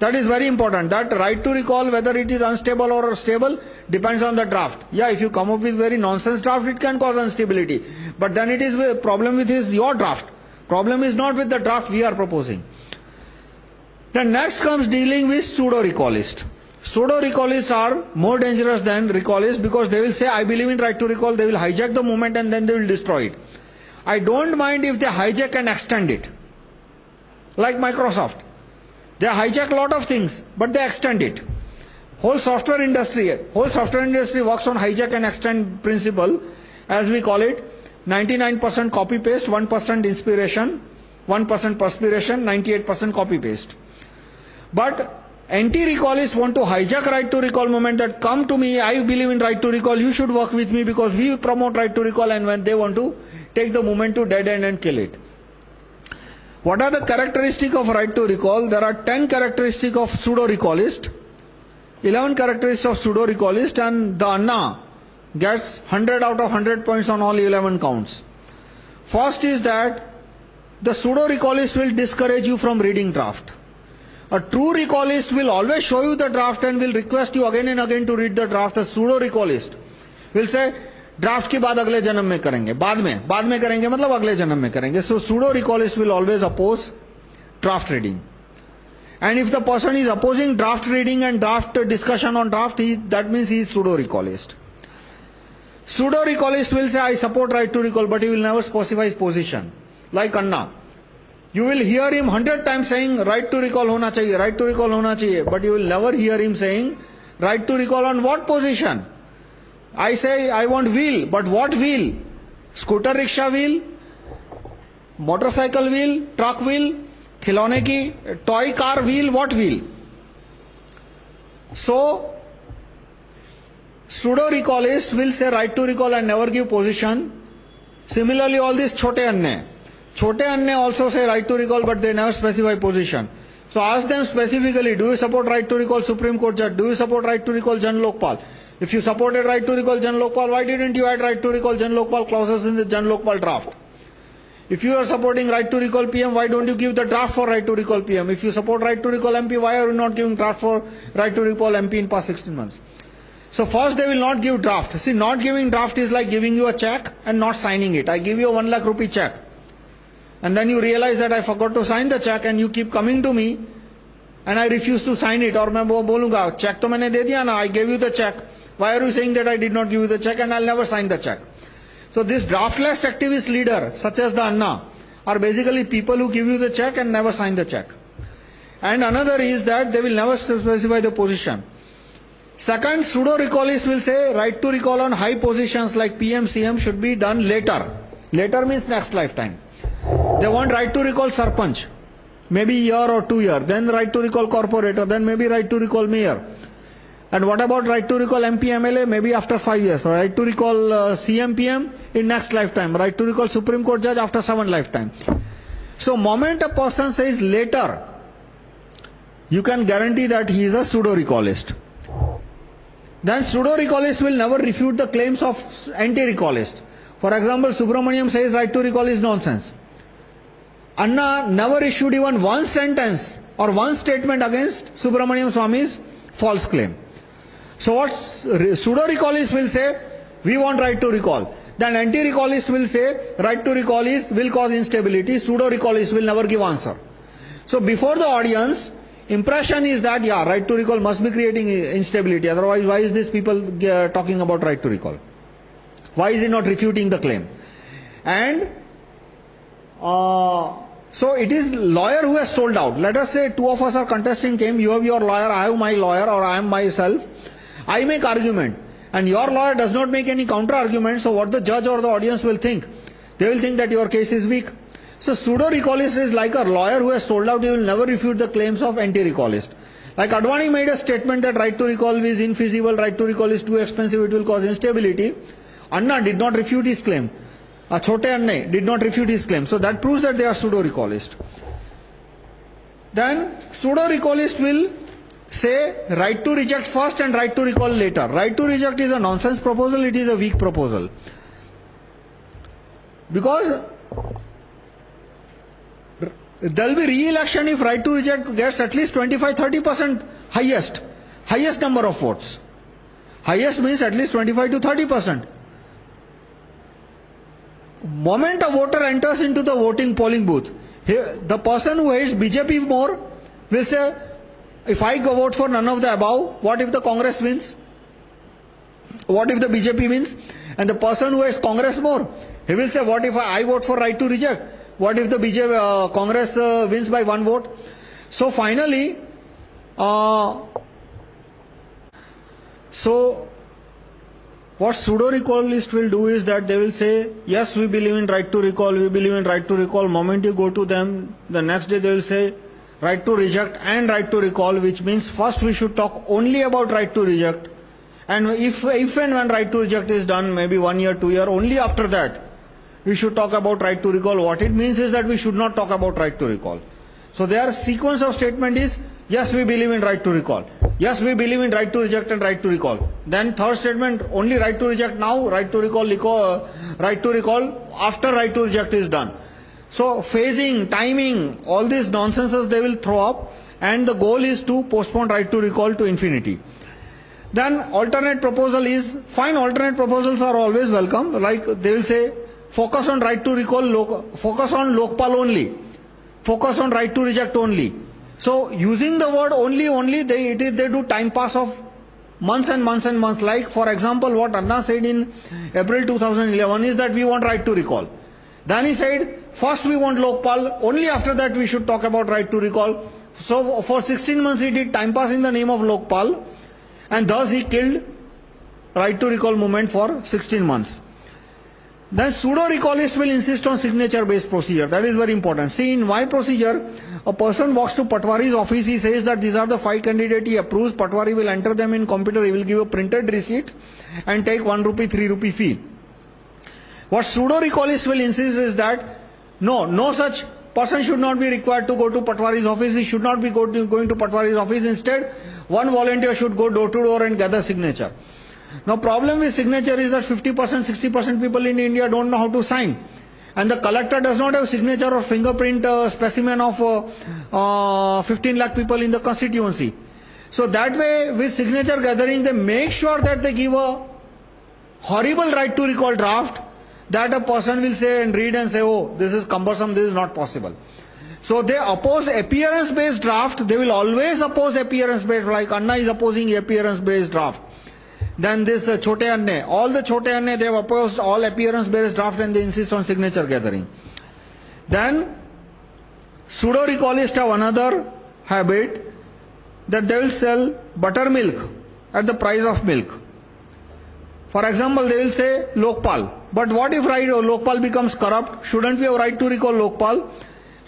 [SPEAKER 1] That is very important. That right to recall, whether it is unstable or stable, depends on the draft. Yeah, if you come up with very nonsense draft, it can cause instability. But then it is a problem with his, your draft. Problem is not with the draft we are proposing. Then next comes dealing with pseudo-recallist. Pseudo-recallists are more dangerous than recallists because they will say, I believe in right to recall, they will hijack the movement and then they will destroy it. I don't mind if they hijack and extend it. Like Microsoft. They hijack a lot of things, but they extend it. Whole software industry, whole software industry works on hijack and extend principle, as we call it. 99% copy paste, 1% inspiration, 1% perspiration, 98% copy paste. But anti-recallists want to hijack right to recall movement that come to me, I believe in right to recall, you should work with me because we promote right to recall and when they want to take the movement to dead end and kill it. What are the characteristics of right to recall? There are 10 characteristics of pseudo-recallist, 11 characteristics of pseudo-recallist and the Anna gets 100 out of 100 points on all 11 counts. First is that the pseudo recallist will discourage you from reading draft. A true recallist will always show you the draft and will request you again and again to read the draft. A pseudo recallist will say, draft के बाद अगले जन्म में करेंगे। बाद में? बाद में करेंगे मतलब अगले जन्म में करेंगे। So pseudo recallist will always oppose draft reading and if the person is opposing draft reading and draft discussion on draft he that means he is recallist pseudo recallist will say I support right to recall but he will never specify position like Anna you will hear him hundred times saying right to recall होना चाहिए, right to recall होना चाहिए, but you will never hear him saying right to recall on what position? I say, I want wheel, but what wheel? Scooter rickshaw wheel? Motorcycle wheel? Truck wheel? Khilone ki? Toy car wheel? What wheel? So, Pseudo recallist will say right to recall and never give position. Similarly, all these chote anne. Chote anne also say right to recall, but they never specify position. So ask them specifically, do you support right to recall Supreme Court judge? Do you support right to recall Jan Lokpal? If you supported right to recall Jan Lokpal, why didn't you add right to recall Jan Lokpal clauses in the Jan Lokpal draft? If you are supporting right to recall PM, why don't you give the draft for right to recall PM? If you support right to recall MP, why are you not giving draft for right to recall MP in past 16 months? So first they will not give draft. See, not giving draft is like giving you a check and not signing it. I give you a 1 lakh rupee check. And then you realize that I forgot to sign the check and you keep coming to me and I refuse to sign it. Or मैं बोलूँगा check तो मैंने दे दिया ना, I gave you the check. why are you saying that I did not give you the check and I'll never sign the check? So this draftless activist leader, such as the Anna, are basically people who give you the check and never sign the check. And another is that they will never specify the position. Second, pseudo recallists will say right to recall on high positions like PM, CM should be done later. Later means next lifetime. They want right to recall Sarpanch, maybe year or two year. Then right to recall corporator, then maybe right to recall mayor. And what about right to recall MP, MLA? Maybe after five years. Right to recall uh, CM, PM in next lifetime. Right to recall Supreme Court judge after seven lifetime. So, moment a person says later, you can guarantee that he is a pseudo recallist. Then pseudo-recallist will never refute the claims of anti-recallist. For example, Subramaniam says right to recall is nonsense. Anna never issued even one sentence or one statement against Subramaniam Swami's false claim. So what pseudo-recallist will say, we want right to recall. Then anti-recallist will say, right to recall is, will cause instability. Pseudo-recallist will never give answer. So before the audience, Impression is that, yeah, right to recall must be creating instability. Otherwise, why is this people uh, talking about right to recall? Why is he not refuting the claim? And uh, So it is lawyer who has sold out. Let us say two of us are contesting came, you have your lawyer, I have my lawyer, or I am myself. I make argument. And your lawyer does not make any counter argument, so what the judge or the audience will think? They will think that your case is weak. So pseudo recallist is like a lawyer who has sold out, he will never refute the claims of anti recallist. Like Advani made a statement that right to recall is infeasible, right to recall is too expensive, it will cause instability. Anna did not refute his claim. A Chote Anne did not refute his claim. So that proves that they are pseudo recallist. Then pseudo recallist will say right to reject first and right to recall later. Right to reject is a nonsense proposal, it is a weak proposal. Because there will be re-election if right to reject gets at least 25-30% highest, highest number of votes. Highest means at least 25 to 30%. Moment a voter enters into the voting polling booth, the person who hates BJP more will say, if I go vote for none of the above, what if the Congress wins? What if the BJP wins? And the person who hates Congress more, he will say, what if I, I vote for right to reject? What if the BJP, uh, Congress uh, wins by one vote? So finally, uh, so what pseudo recallist will do is that they will say, yes, we believe in right to recall, we believe in right to recall. Moment you go to them, the next day they will say, right to reject and right to recall, which means first we should talk only about right to reject. And if, if and when right to reject is done, maybe one year, two year, only after that, we should talk about right to recall. What it means is that we should not talk about right to recall. So their sequence of statement is, yes, we believe in right to recall. Yes, we believe in right to reject and right to recall. Then third statement, only right to reject now, right to recall, uh, right to recall after right to reject is done. So phasing, timing, all these nonsenses they will throw up and the goal is to postpone right to recall to infinity. Then alternate proposal is, fine alternate proposals are always welcome, like they will say Focus on right to recall, focus on Lokpal only. Focus on right to reject only. So, using the word only, only, they, it is, they do time pass of months and months and months. Like, for example, what Anna said in April 2011 is that we want right to recall. Then he said, first we want Lokpal, only after that we should talk about right to recall. So, for 16 months he did time pass in the name of Lokpal, and thus he killed right to recall movement for 16 months. Then pseudo recallist will insist on signature based procedure. That is very important. See, in my procedure, a person walks to Patwari's office, he says that these are the five candidates he approves. Patwari will enter them in computer, he will give a printed receipt and take 1 rupee, 3 rupee fee. What pseudo recallist will insist is that no, no such person should not be required to go to Patwari's office, he should not be going to Patwari's office. Instead, one volunteer should go door to door and gather signature. Now, problem with signature is that 50%, 60% people in India don't know how to sign. And the collector does not have signature or fingerprint uh, specimen of uh, uh, 15 lakh people in the constituency. So, that way, with signature gathering, they make sure that they give a horrible right to recall draft that a person will say and read and say, oh, this is cumbersome, this is not possible. So, they oppose appearance based draft, they will always oppose appearance based, like Anna is opposing appearance based draft. Then this uh, Chote Anne, all the Chote Anne, they have opposed all appearance based draft and they insist on signature gathering. Then, pseudo recallists have another habit that they will sell buttermilk at the price of milk. For example, they will say Lokpal. But what if right, oh, Lokpal becomes corrupt? Shouldn't we have right to recall Lokpal?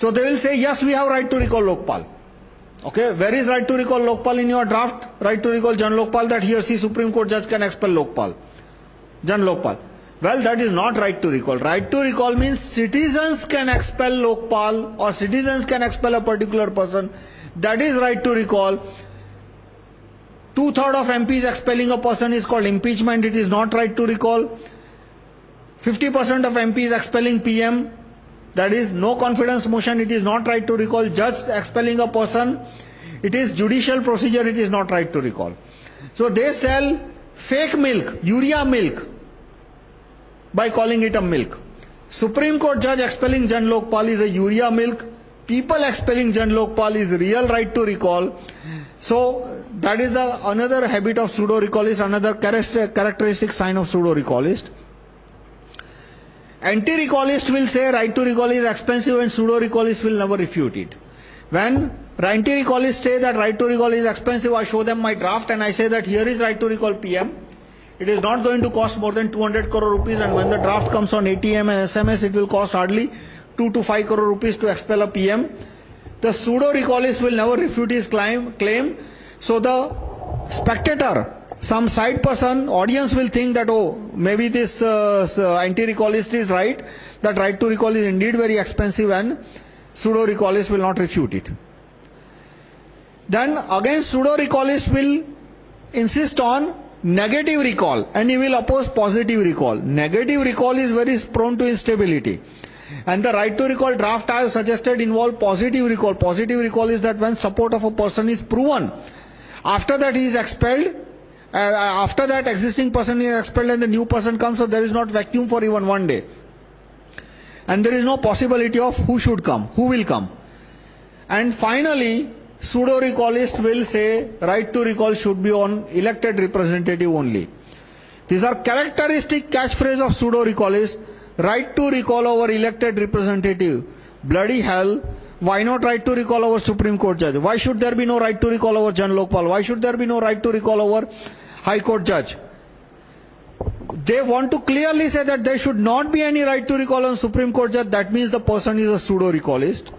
[SPEAKER 1] So they will say, yes, we have right to recall Lokpal. Okay, where is right to recall Lokpal in your draft? Right to recall Jan Lokpal that he or she Supreme Court judge can expel Lokpal. Jan Lokpal. Well, that is not right to recall. Right to recall means citizens can expel Lokpal or citizens can expel a particular person. That is right to recall. Two thirds of MPs expelling a person is called impeachment. It is not right to recall. 50% of MPs expelling PM that is no confidence motion, it is not right to recall. Judge expelling a person, it is judicial procedure, it is not right to recall. So they sell fake milk, urea milk, by calling it a milk. Supreme Court judge expelling Jan Lokpal is a urea milk. People expelling Jan Lokpal is real right to recall. So that is the, another habit of pseudo recallist, another characteristic sign of pseudo recallist. Anti-recallist will say right to recall is expensive and pseudo-recallist will never refute it. When anti-recallists say that right to recall is expensive, I show them my draft and I say that here is right to recall PM. It is not going to cost more than 200 crore rupees and when the draft comes on ATM and SMS, it will cost hardly 2 to 5 crore rupees to expel a PM. The pseudo-recallist will never refute his claim, claim. So the spectator, some side person, audience will think that, oh, maybe this uh, anti-recallist is right, that right to recall is indeed very expensive and pseudo-recallist will not refute it. Then again pseudo-recallist will insist on negative recall and he will oppose positive recall. Negative recall is very prone to instability. And the right to recall draft I have suggested involve positive recall. Positive recall is that when support of a person is proven, after that he is expelled, uh, after that existing person is expelled and the new person comes, so there is not vacuum for even one day. And there is no possibility of who should come, who will come. And finally, pseudo recallist will say right to recall should be on elected representative only. These are characteristic catchphrase of pseudo recallist. Right to recall our elected representative. Bloody hell. Why not right to recall our Supreme Court judge? Why should there be no right to recall our Jan Lokpal? Why should there be no right to recall our High Court judge? They want to clearly say that there should not be any right to recall on Supreme Court judge. That means the person is a pseudo recallist.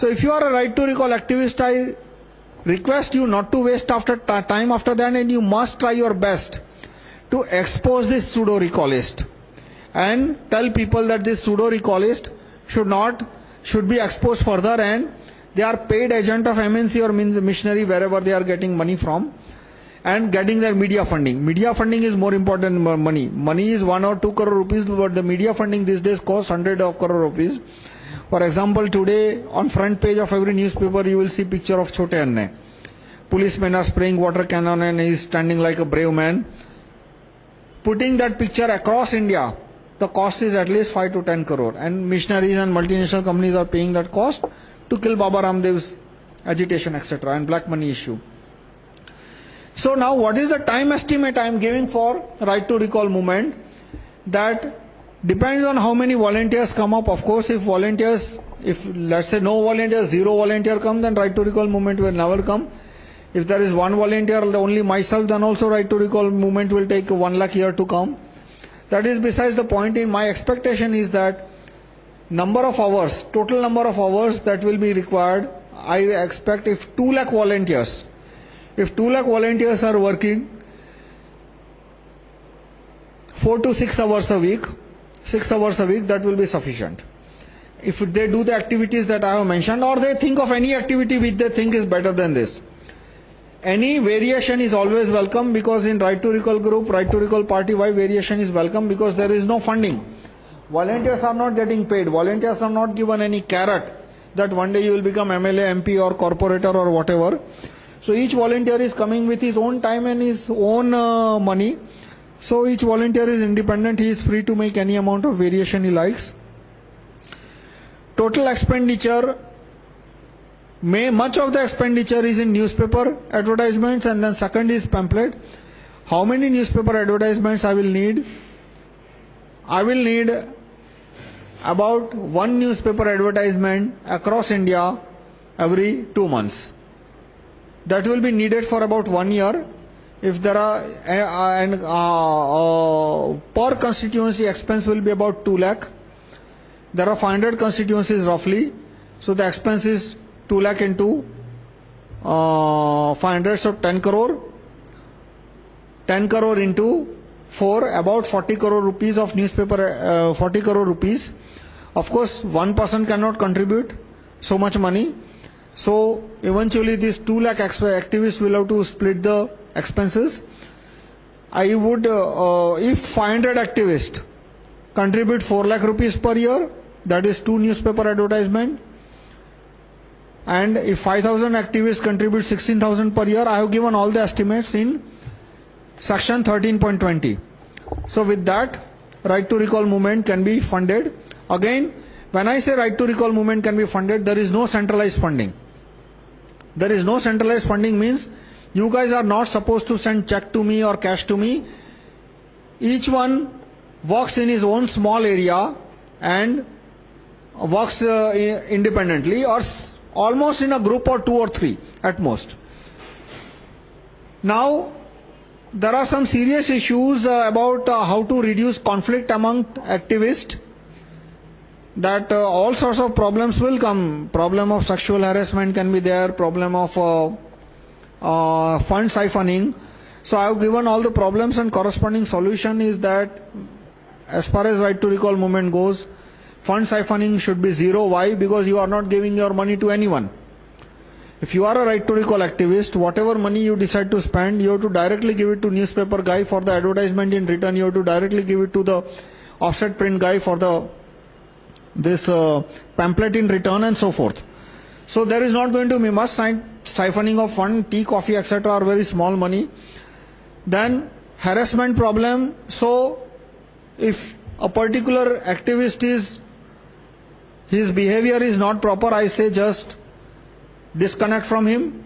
[SPEAKER 1] So if you are a right to recall activist, I request you not to waste after time after that and you must try your best to expose this pseudo recallist and tell people that this pseudo recallist should not should be exposed further and they are paid agent of MNC or missionary wherever they are getting money from and getting their media funding. Media funding is more important than money. Money is 1 or 2 crore rupees, but the media funding these days costs 100 of crore rupees. For example, today on front page of every newspaper you will see picture of Chote Anne. Policemen are spraying water cannon and he is standing like a brave man. Putting that picture across India, the cost is at least 5 to 10 crore. And missionaries and multinational companies are paying that cost to kill Baba Ramdev's agitation, etc. and black money issue. So now what is the time estimate I am giving for right to recall movement? That Depends on how many volunteers come up. Of course, if volunteers, if let's say no volunteers, zero volunteer come, then right to recall movement will never come. If there is one volunteer, only myself, then also right to recall movement will take one lakh year to come. That is besides the point. In my expectation is that number of hours, total number of hours that will be required, I expect if 2 lakh volunteers, if 2 lakh volunteers are working 4 to 6 hours a week, 6 hours a week, that will be sufficient. If they do the activities that I have mentioned, or they think of any activity which they think is better than this. Any variation is always welcome because in Right to Recall group, Right to Recall party, why variation is welcome? Because there is no funding. Volunteers are not getting paid. Volunteers are not given any carrot that one day you will become MLA, MP, or corporator, or whatever. So each volunteer is coming with his own time and his own uh, money. So each volunteer is independent, he is free to make any amount of variation he likes. Total expenditure, may, much of the expenditure is in newspaper advertisements and then second is pamphlet. How many newspaper advertisements I will need? I will need about one newspaper advertisement across India every two months. That will be needed for about one year if there are, uh, and uh, uh, per constituency expense will be about 2 lakh. There are 500 constituencies roughly. So the expense is 2 lakh into 500, so 10 crore. 10 crore into 4, about 40 crore rupees of newspaper, 40 crore rupees. Of course, one person cannot contribute so much money. So, eventually, these 2 lakh activists will have to split the expenses. I would, uh, uh, if 500 activists contribute 4 lakh rupees per year, that is two newspaper advertisement. And if 5000 activists contribute 16,000 per year, I have given all the estimates in section 13.20. So, with that, right to recall movement can be funded. Again, when I say right to recall movement can be funded, there is no centralized funding. There is no centralized funding means you guys are not supposed to send check to me or cash to me. Each one works in his own small area and works uh, independently or almost in a group or two or three at most. Now, there are some serious issues uh, about uh, how to reduce conflict among activists. That uh, all sorts of problems will come. Problem of sexual harassment can be there, problem of uh, uh, fund siphoning. So, I have given all the problems and corresponding solution is that as far as right to recall movement goes, fund siphoning should be zero. Why? Because you are not giving your money to anyone. If you are a right to recall activist, whatever money you decide to spend, you have to directly give it to newspaper guy for the advertisement in return. You have to directly give it to the offset print guy for the this uh, pamphlet in return and so forth. So there is not going to be much siphoning of fund, tea, coffee, etc. are very small money. Then harassment problem. So if a particular activist is, his behavior is not proper, I say just disconnect from him.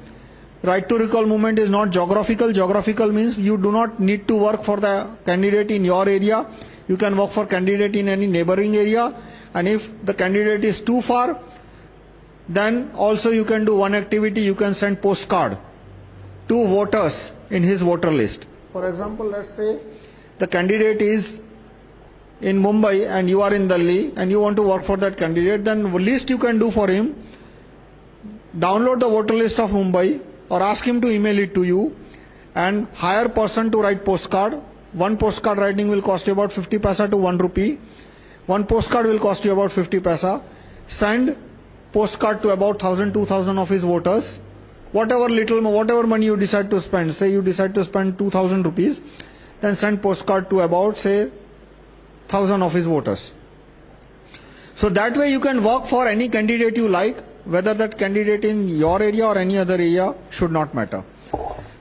[SPEAKER 1] Right to recall movement is not geographical. Geographical means you do not need to work for the candidate in your area. You can work for candidate in any neighboring area. And if the candidate is too far, then also you can do one activity. You can send postcard to voters in his voter list. For example, let's say the candidate is in Mumbai and you are in Delhi and you want to work for that candidate, then the least you can do for him, download the voter list of Mumbai or ask him to email it to you and hire person to write postcard. One postcard writing will cost you about 50 paisa to 1 rupee. One postcard will cost you about 50 paisa. Send postcard to about 1000, 2000 of his voters. Whatever little, whatever money you decide to spend, say you decide to spend 2000 rupees, then send postcard to about, say, thousand of his voters. So that way you can work for any candidate you like, whether that candidate in your area or any other area should not matter.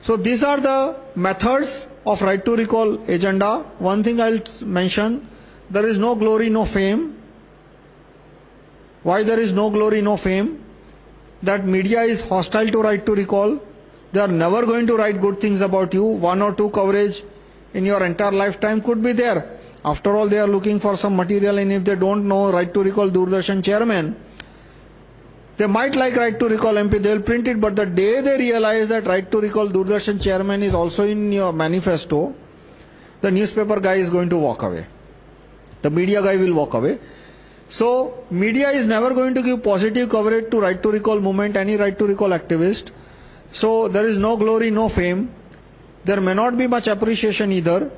[SPEAKER 1] So these are the methods of right to recall agenda. One thing I'll mention, there is no glory, no fame. Why there is no glory, no fame? That media is hostile to right to recall. They are never going to write good things about you. One or two coverage in your entire lifetime could be there. After all, they are looking for some material, and if they don't know right to recall Doordarshan chairman, they might like right to recall MP, they will print it, but the day they realize that right to recall Doordarshan chairman is also in your manifesto, the newspaper guy is going to walk away. The media guy will walk away. So, media is never going to give positive coverage to right to recall movement, any right to recall activist. So, there is no glory, no fame. There may not be much appreciation either.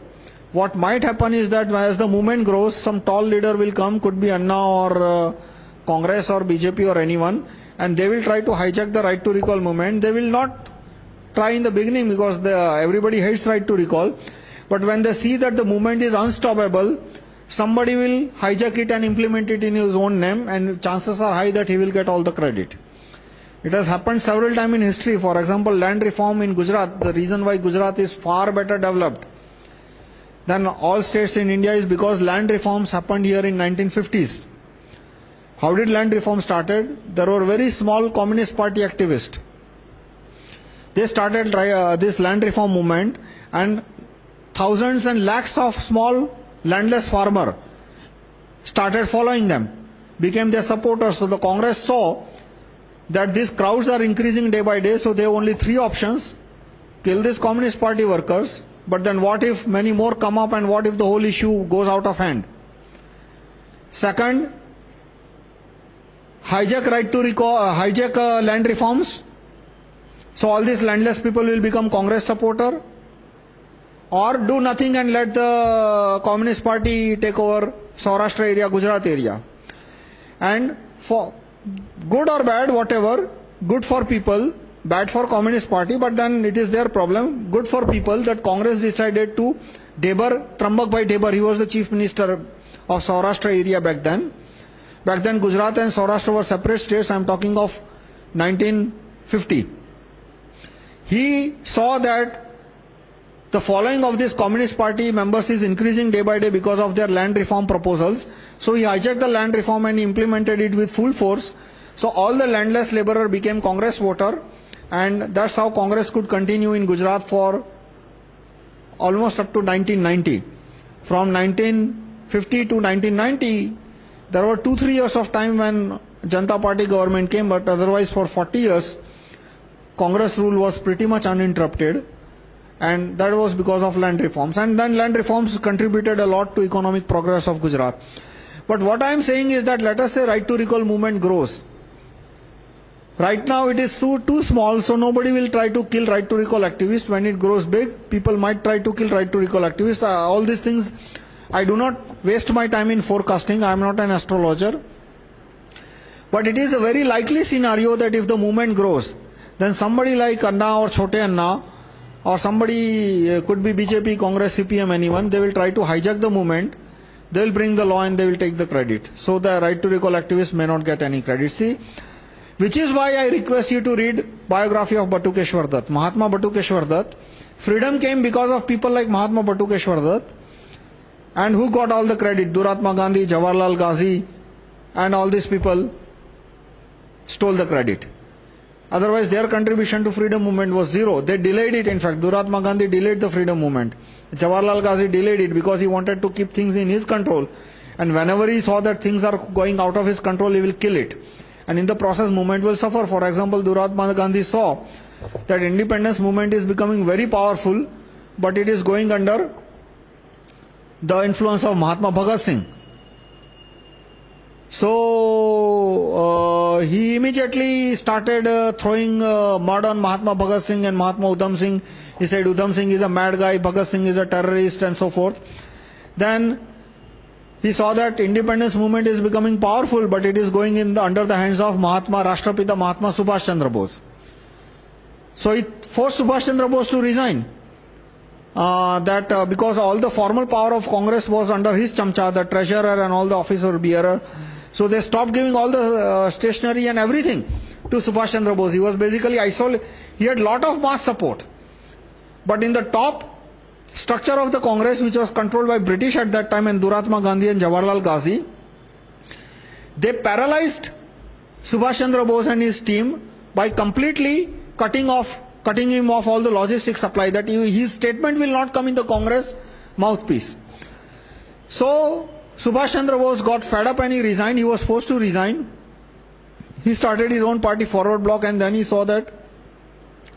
[SPEAKER 1] What might happen is that as the movement grows, some tall leader will come, could be Anna or uh, Congress or BJP or anyone, and they will try to hijack the right to recall movement. They will not try in the beginning because the, everybody hates right to recall. But when they see that the movement is unstoppable, somebody will hijack it and implement it in his own name, and chances are high that he will get all the credit. It has happened several times in history. For example, land reform in Gujarat. The reason why Gujarat is far better developed than all states in India is because land reforms happened here in 1950s. How did land reform started? There were very small Communist Party activists. They started uh, this land reform movement and thousands and lakhs of small landless farmer started following them, became their supporters. So the Congress saw that these crowds are increasing day by day, so they have only three options kill these Communist Party workers, but then what if many more come up and what if the whole issue goes out of hand? Second, hijack right to recall, uh, hijack uh, land reforms. So all these landless people will become Congress supporter. Or do nothing and let the Communist Party take over Saurashtra area, Gujarat area. And for good or bad, whatever, good for people, bad for Communist Party, but then it is their problem. Good for people that Congress decided to Dhebar, Trambak Bhai Dhebar, he was the chief minister of Saurashtra area back then. Back then, Gujarat and Saurashtra were separate states. I am talking of 1950. He saw that the following of this Communist Party members is increasing day by day because of their land reform proposals. So he hijacked the land reform and implemented it with full force. So all the landless laborer became Congress voter and that's how Congress could continue in Gujarat for almost up to 1990. From 1950 to 1990, There were two, three years of time when Janata Party government came, but otherwise for 40 years, Congress rule was pretty much uninterrupted. And that was because of land reforms. And then land reforms contributed a lot to economic progress of Gujarat. But what I am saying is that let us say right to recall movement grows. Right now it is too, too small, so nobody will try to kill right to recall activists. When it grows big, people might try to kill right to recall activists. Uh, all these things, I do not waste my time in forecasting. I am not an astrologer. But it is a very likely scenario that if the movement grows, then somebody like Anna or Chote Anna or somebody uh, could be BJP, Congress, CPM, anyone, they will try to hijack the movement. They will bring the law and they will take the credit. So the right to recall activists may not get any credit. See, which is why I request you to read biography of Batukeshwar Dutt, Mahatma Batukeshwar Dutt. Freedom came because of people like Mahatma Batukeshwar Dutt. And who got all the credit? Duratma Gandhi, Jawaharlal Ghazi, and all these people stole the credit. Otherwise, their contribution to freedom movement was zero. They delayed it, in fact. Duratma Gandhi delayed the freedom movement. Jawaharlal Ghazi delayed it because he wanted to keep things in his control. And whenever he saw that things are going out of his control, he will kill it. And in the process, movement will suffer. For example, Duratma Gandhi saw that independence movement is becoming very powerful, but it is going under the influence of Mahatma Bhagat Singh. So uh, he immediately started uh, throwing uh, mud on Mahatma Bhagat Singh and Mahatma Udham Singh. He said Udham Singh is a mad guy, Bhagat Singh is a terrorist, and so forth. Then he saw that independence movement is becoming powerful, but it is going in the, under the hands of Mahatma Rashtrapita Mahatma Subhash Chandra Bose. So he forced Subhash Chandra Bose to resign. Uh, that uh, because all the formal power of Congress was under his chamcha, the treasurer and all the officer bearer. So they stopped giving all the uh, stationery and everything to Subhash Chandra Bose. He was basically isolated. He had lot of mass support. But in the top structure of the Congress, which was controlled by British at that time and Duratma Gandhi and Jawaharlal Ghazi, they paralyzed Subhash Chandra Bose and his team by completely cutting off, cutting him off all the logistic supply. That his statement will not come in the Congress mouthpiece. So Subhash Chandra Bose got fed up and he resigned. He was forced to resign. He started his own party, Forward Bloc, and then he saw that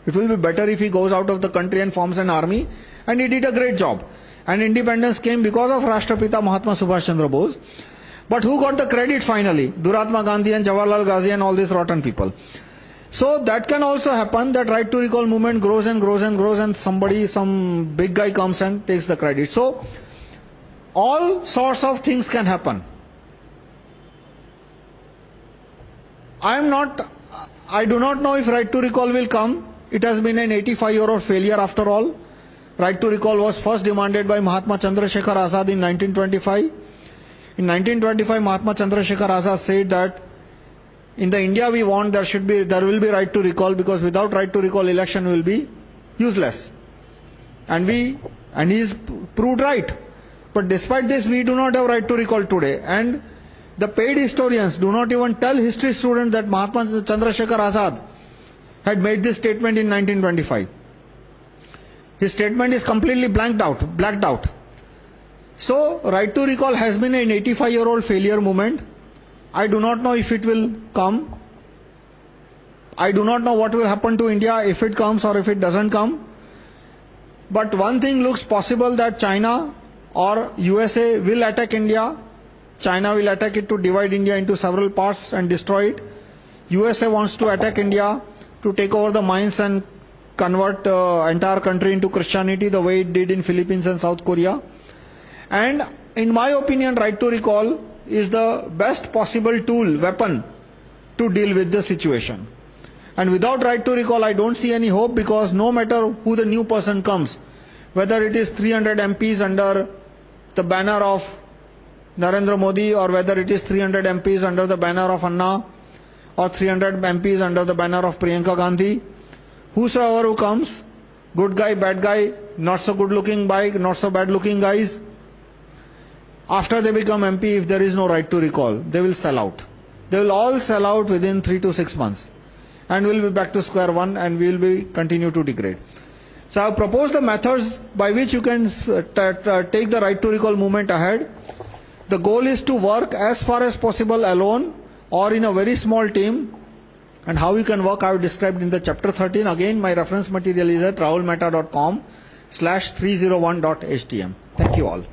[SPEAKER 1] it will be better if he goes out of the country and forms an army. And he did a great job. And independence came because of Rashtrapita Mahatma Subhash Chandra Bose. But who got the credit finally? Duratma Gandhi and Jawaharlal Ghazi and all these rotten people. So that can also happen that right to recall movement grows and grows and grows and somebody, some big guy comes and takes the credit. So all sorts of things can happen. I am not, I do not know if right to recall will come. It has been an 85 year old failure after all. Right to recall was first demanded by Mahatma Chandrasekhar Azad in 1925. In 1925, Mahatma Chandrasekhar Azad said that in the India we want, there should be, there will be right to recall because without right to recall, election will be useless. And we, and he is proved right. But despite this, we do not have right to recall today. And the paid historians do not even tell history students that Mahatma Chandrasekhar Azad had made this statement in 1925. His statement is completely blanked out, blacked out. So, right to recall has been an 85 year old failure movement. I do not know if it will come. I do not know what will happen to India if it comes or if it doesn't come. But one thing looks possible that China or USA will attack India. China will attack it to divide India into several parts and destroy it. USA wants to attack India to take over the mines and convert uh, entire country into Christianity the way it did in Philippines and South Korea. And in my opinion, right to recall is the best possible tool, weapon to deal with the situation. And without right to recall, I don't see any hope because no matter who the new person comes, whether it is 300 MPs under the banner of Narendra Modi or whether it is 300 MPs under the banner of Anna or 300 MPs under the banner of Priyanka Gandhi. Whosoever who comes, good guy, bad guy, not so good looking guy, not so bad looking guys, after they become MP, if there is no right to recall, they will sell out. They will all sell out within three to six months. And we'll be back to square one and we'll be continue to degrade. So I have proposed the methods by which you can uh, take the right to recall movement ahead. The goal is to work as far as possible alone or in a very small team. And how you can work, I have described in the chapter 13. Again, my reference material is at rahulmehta.com slash 301.htm. Thank you all.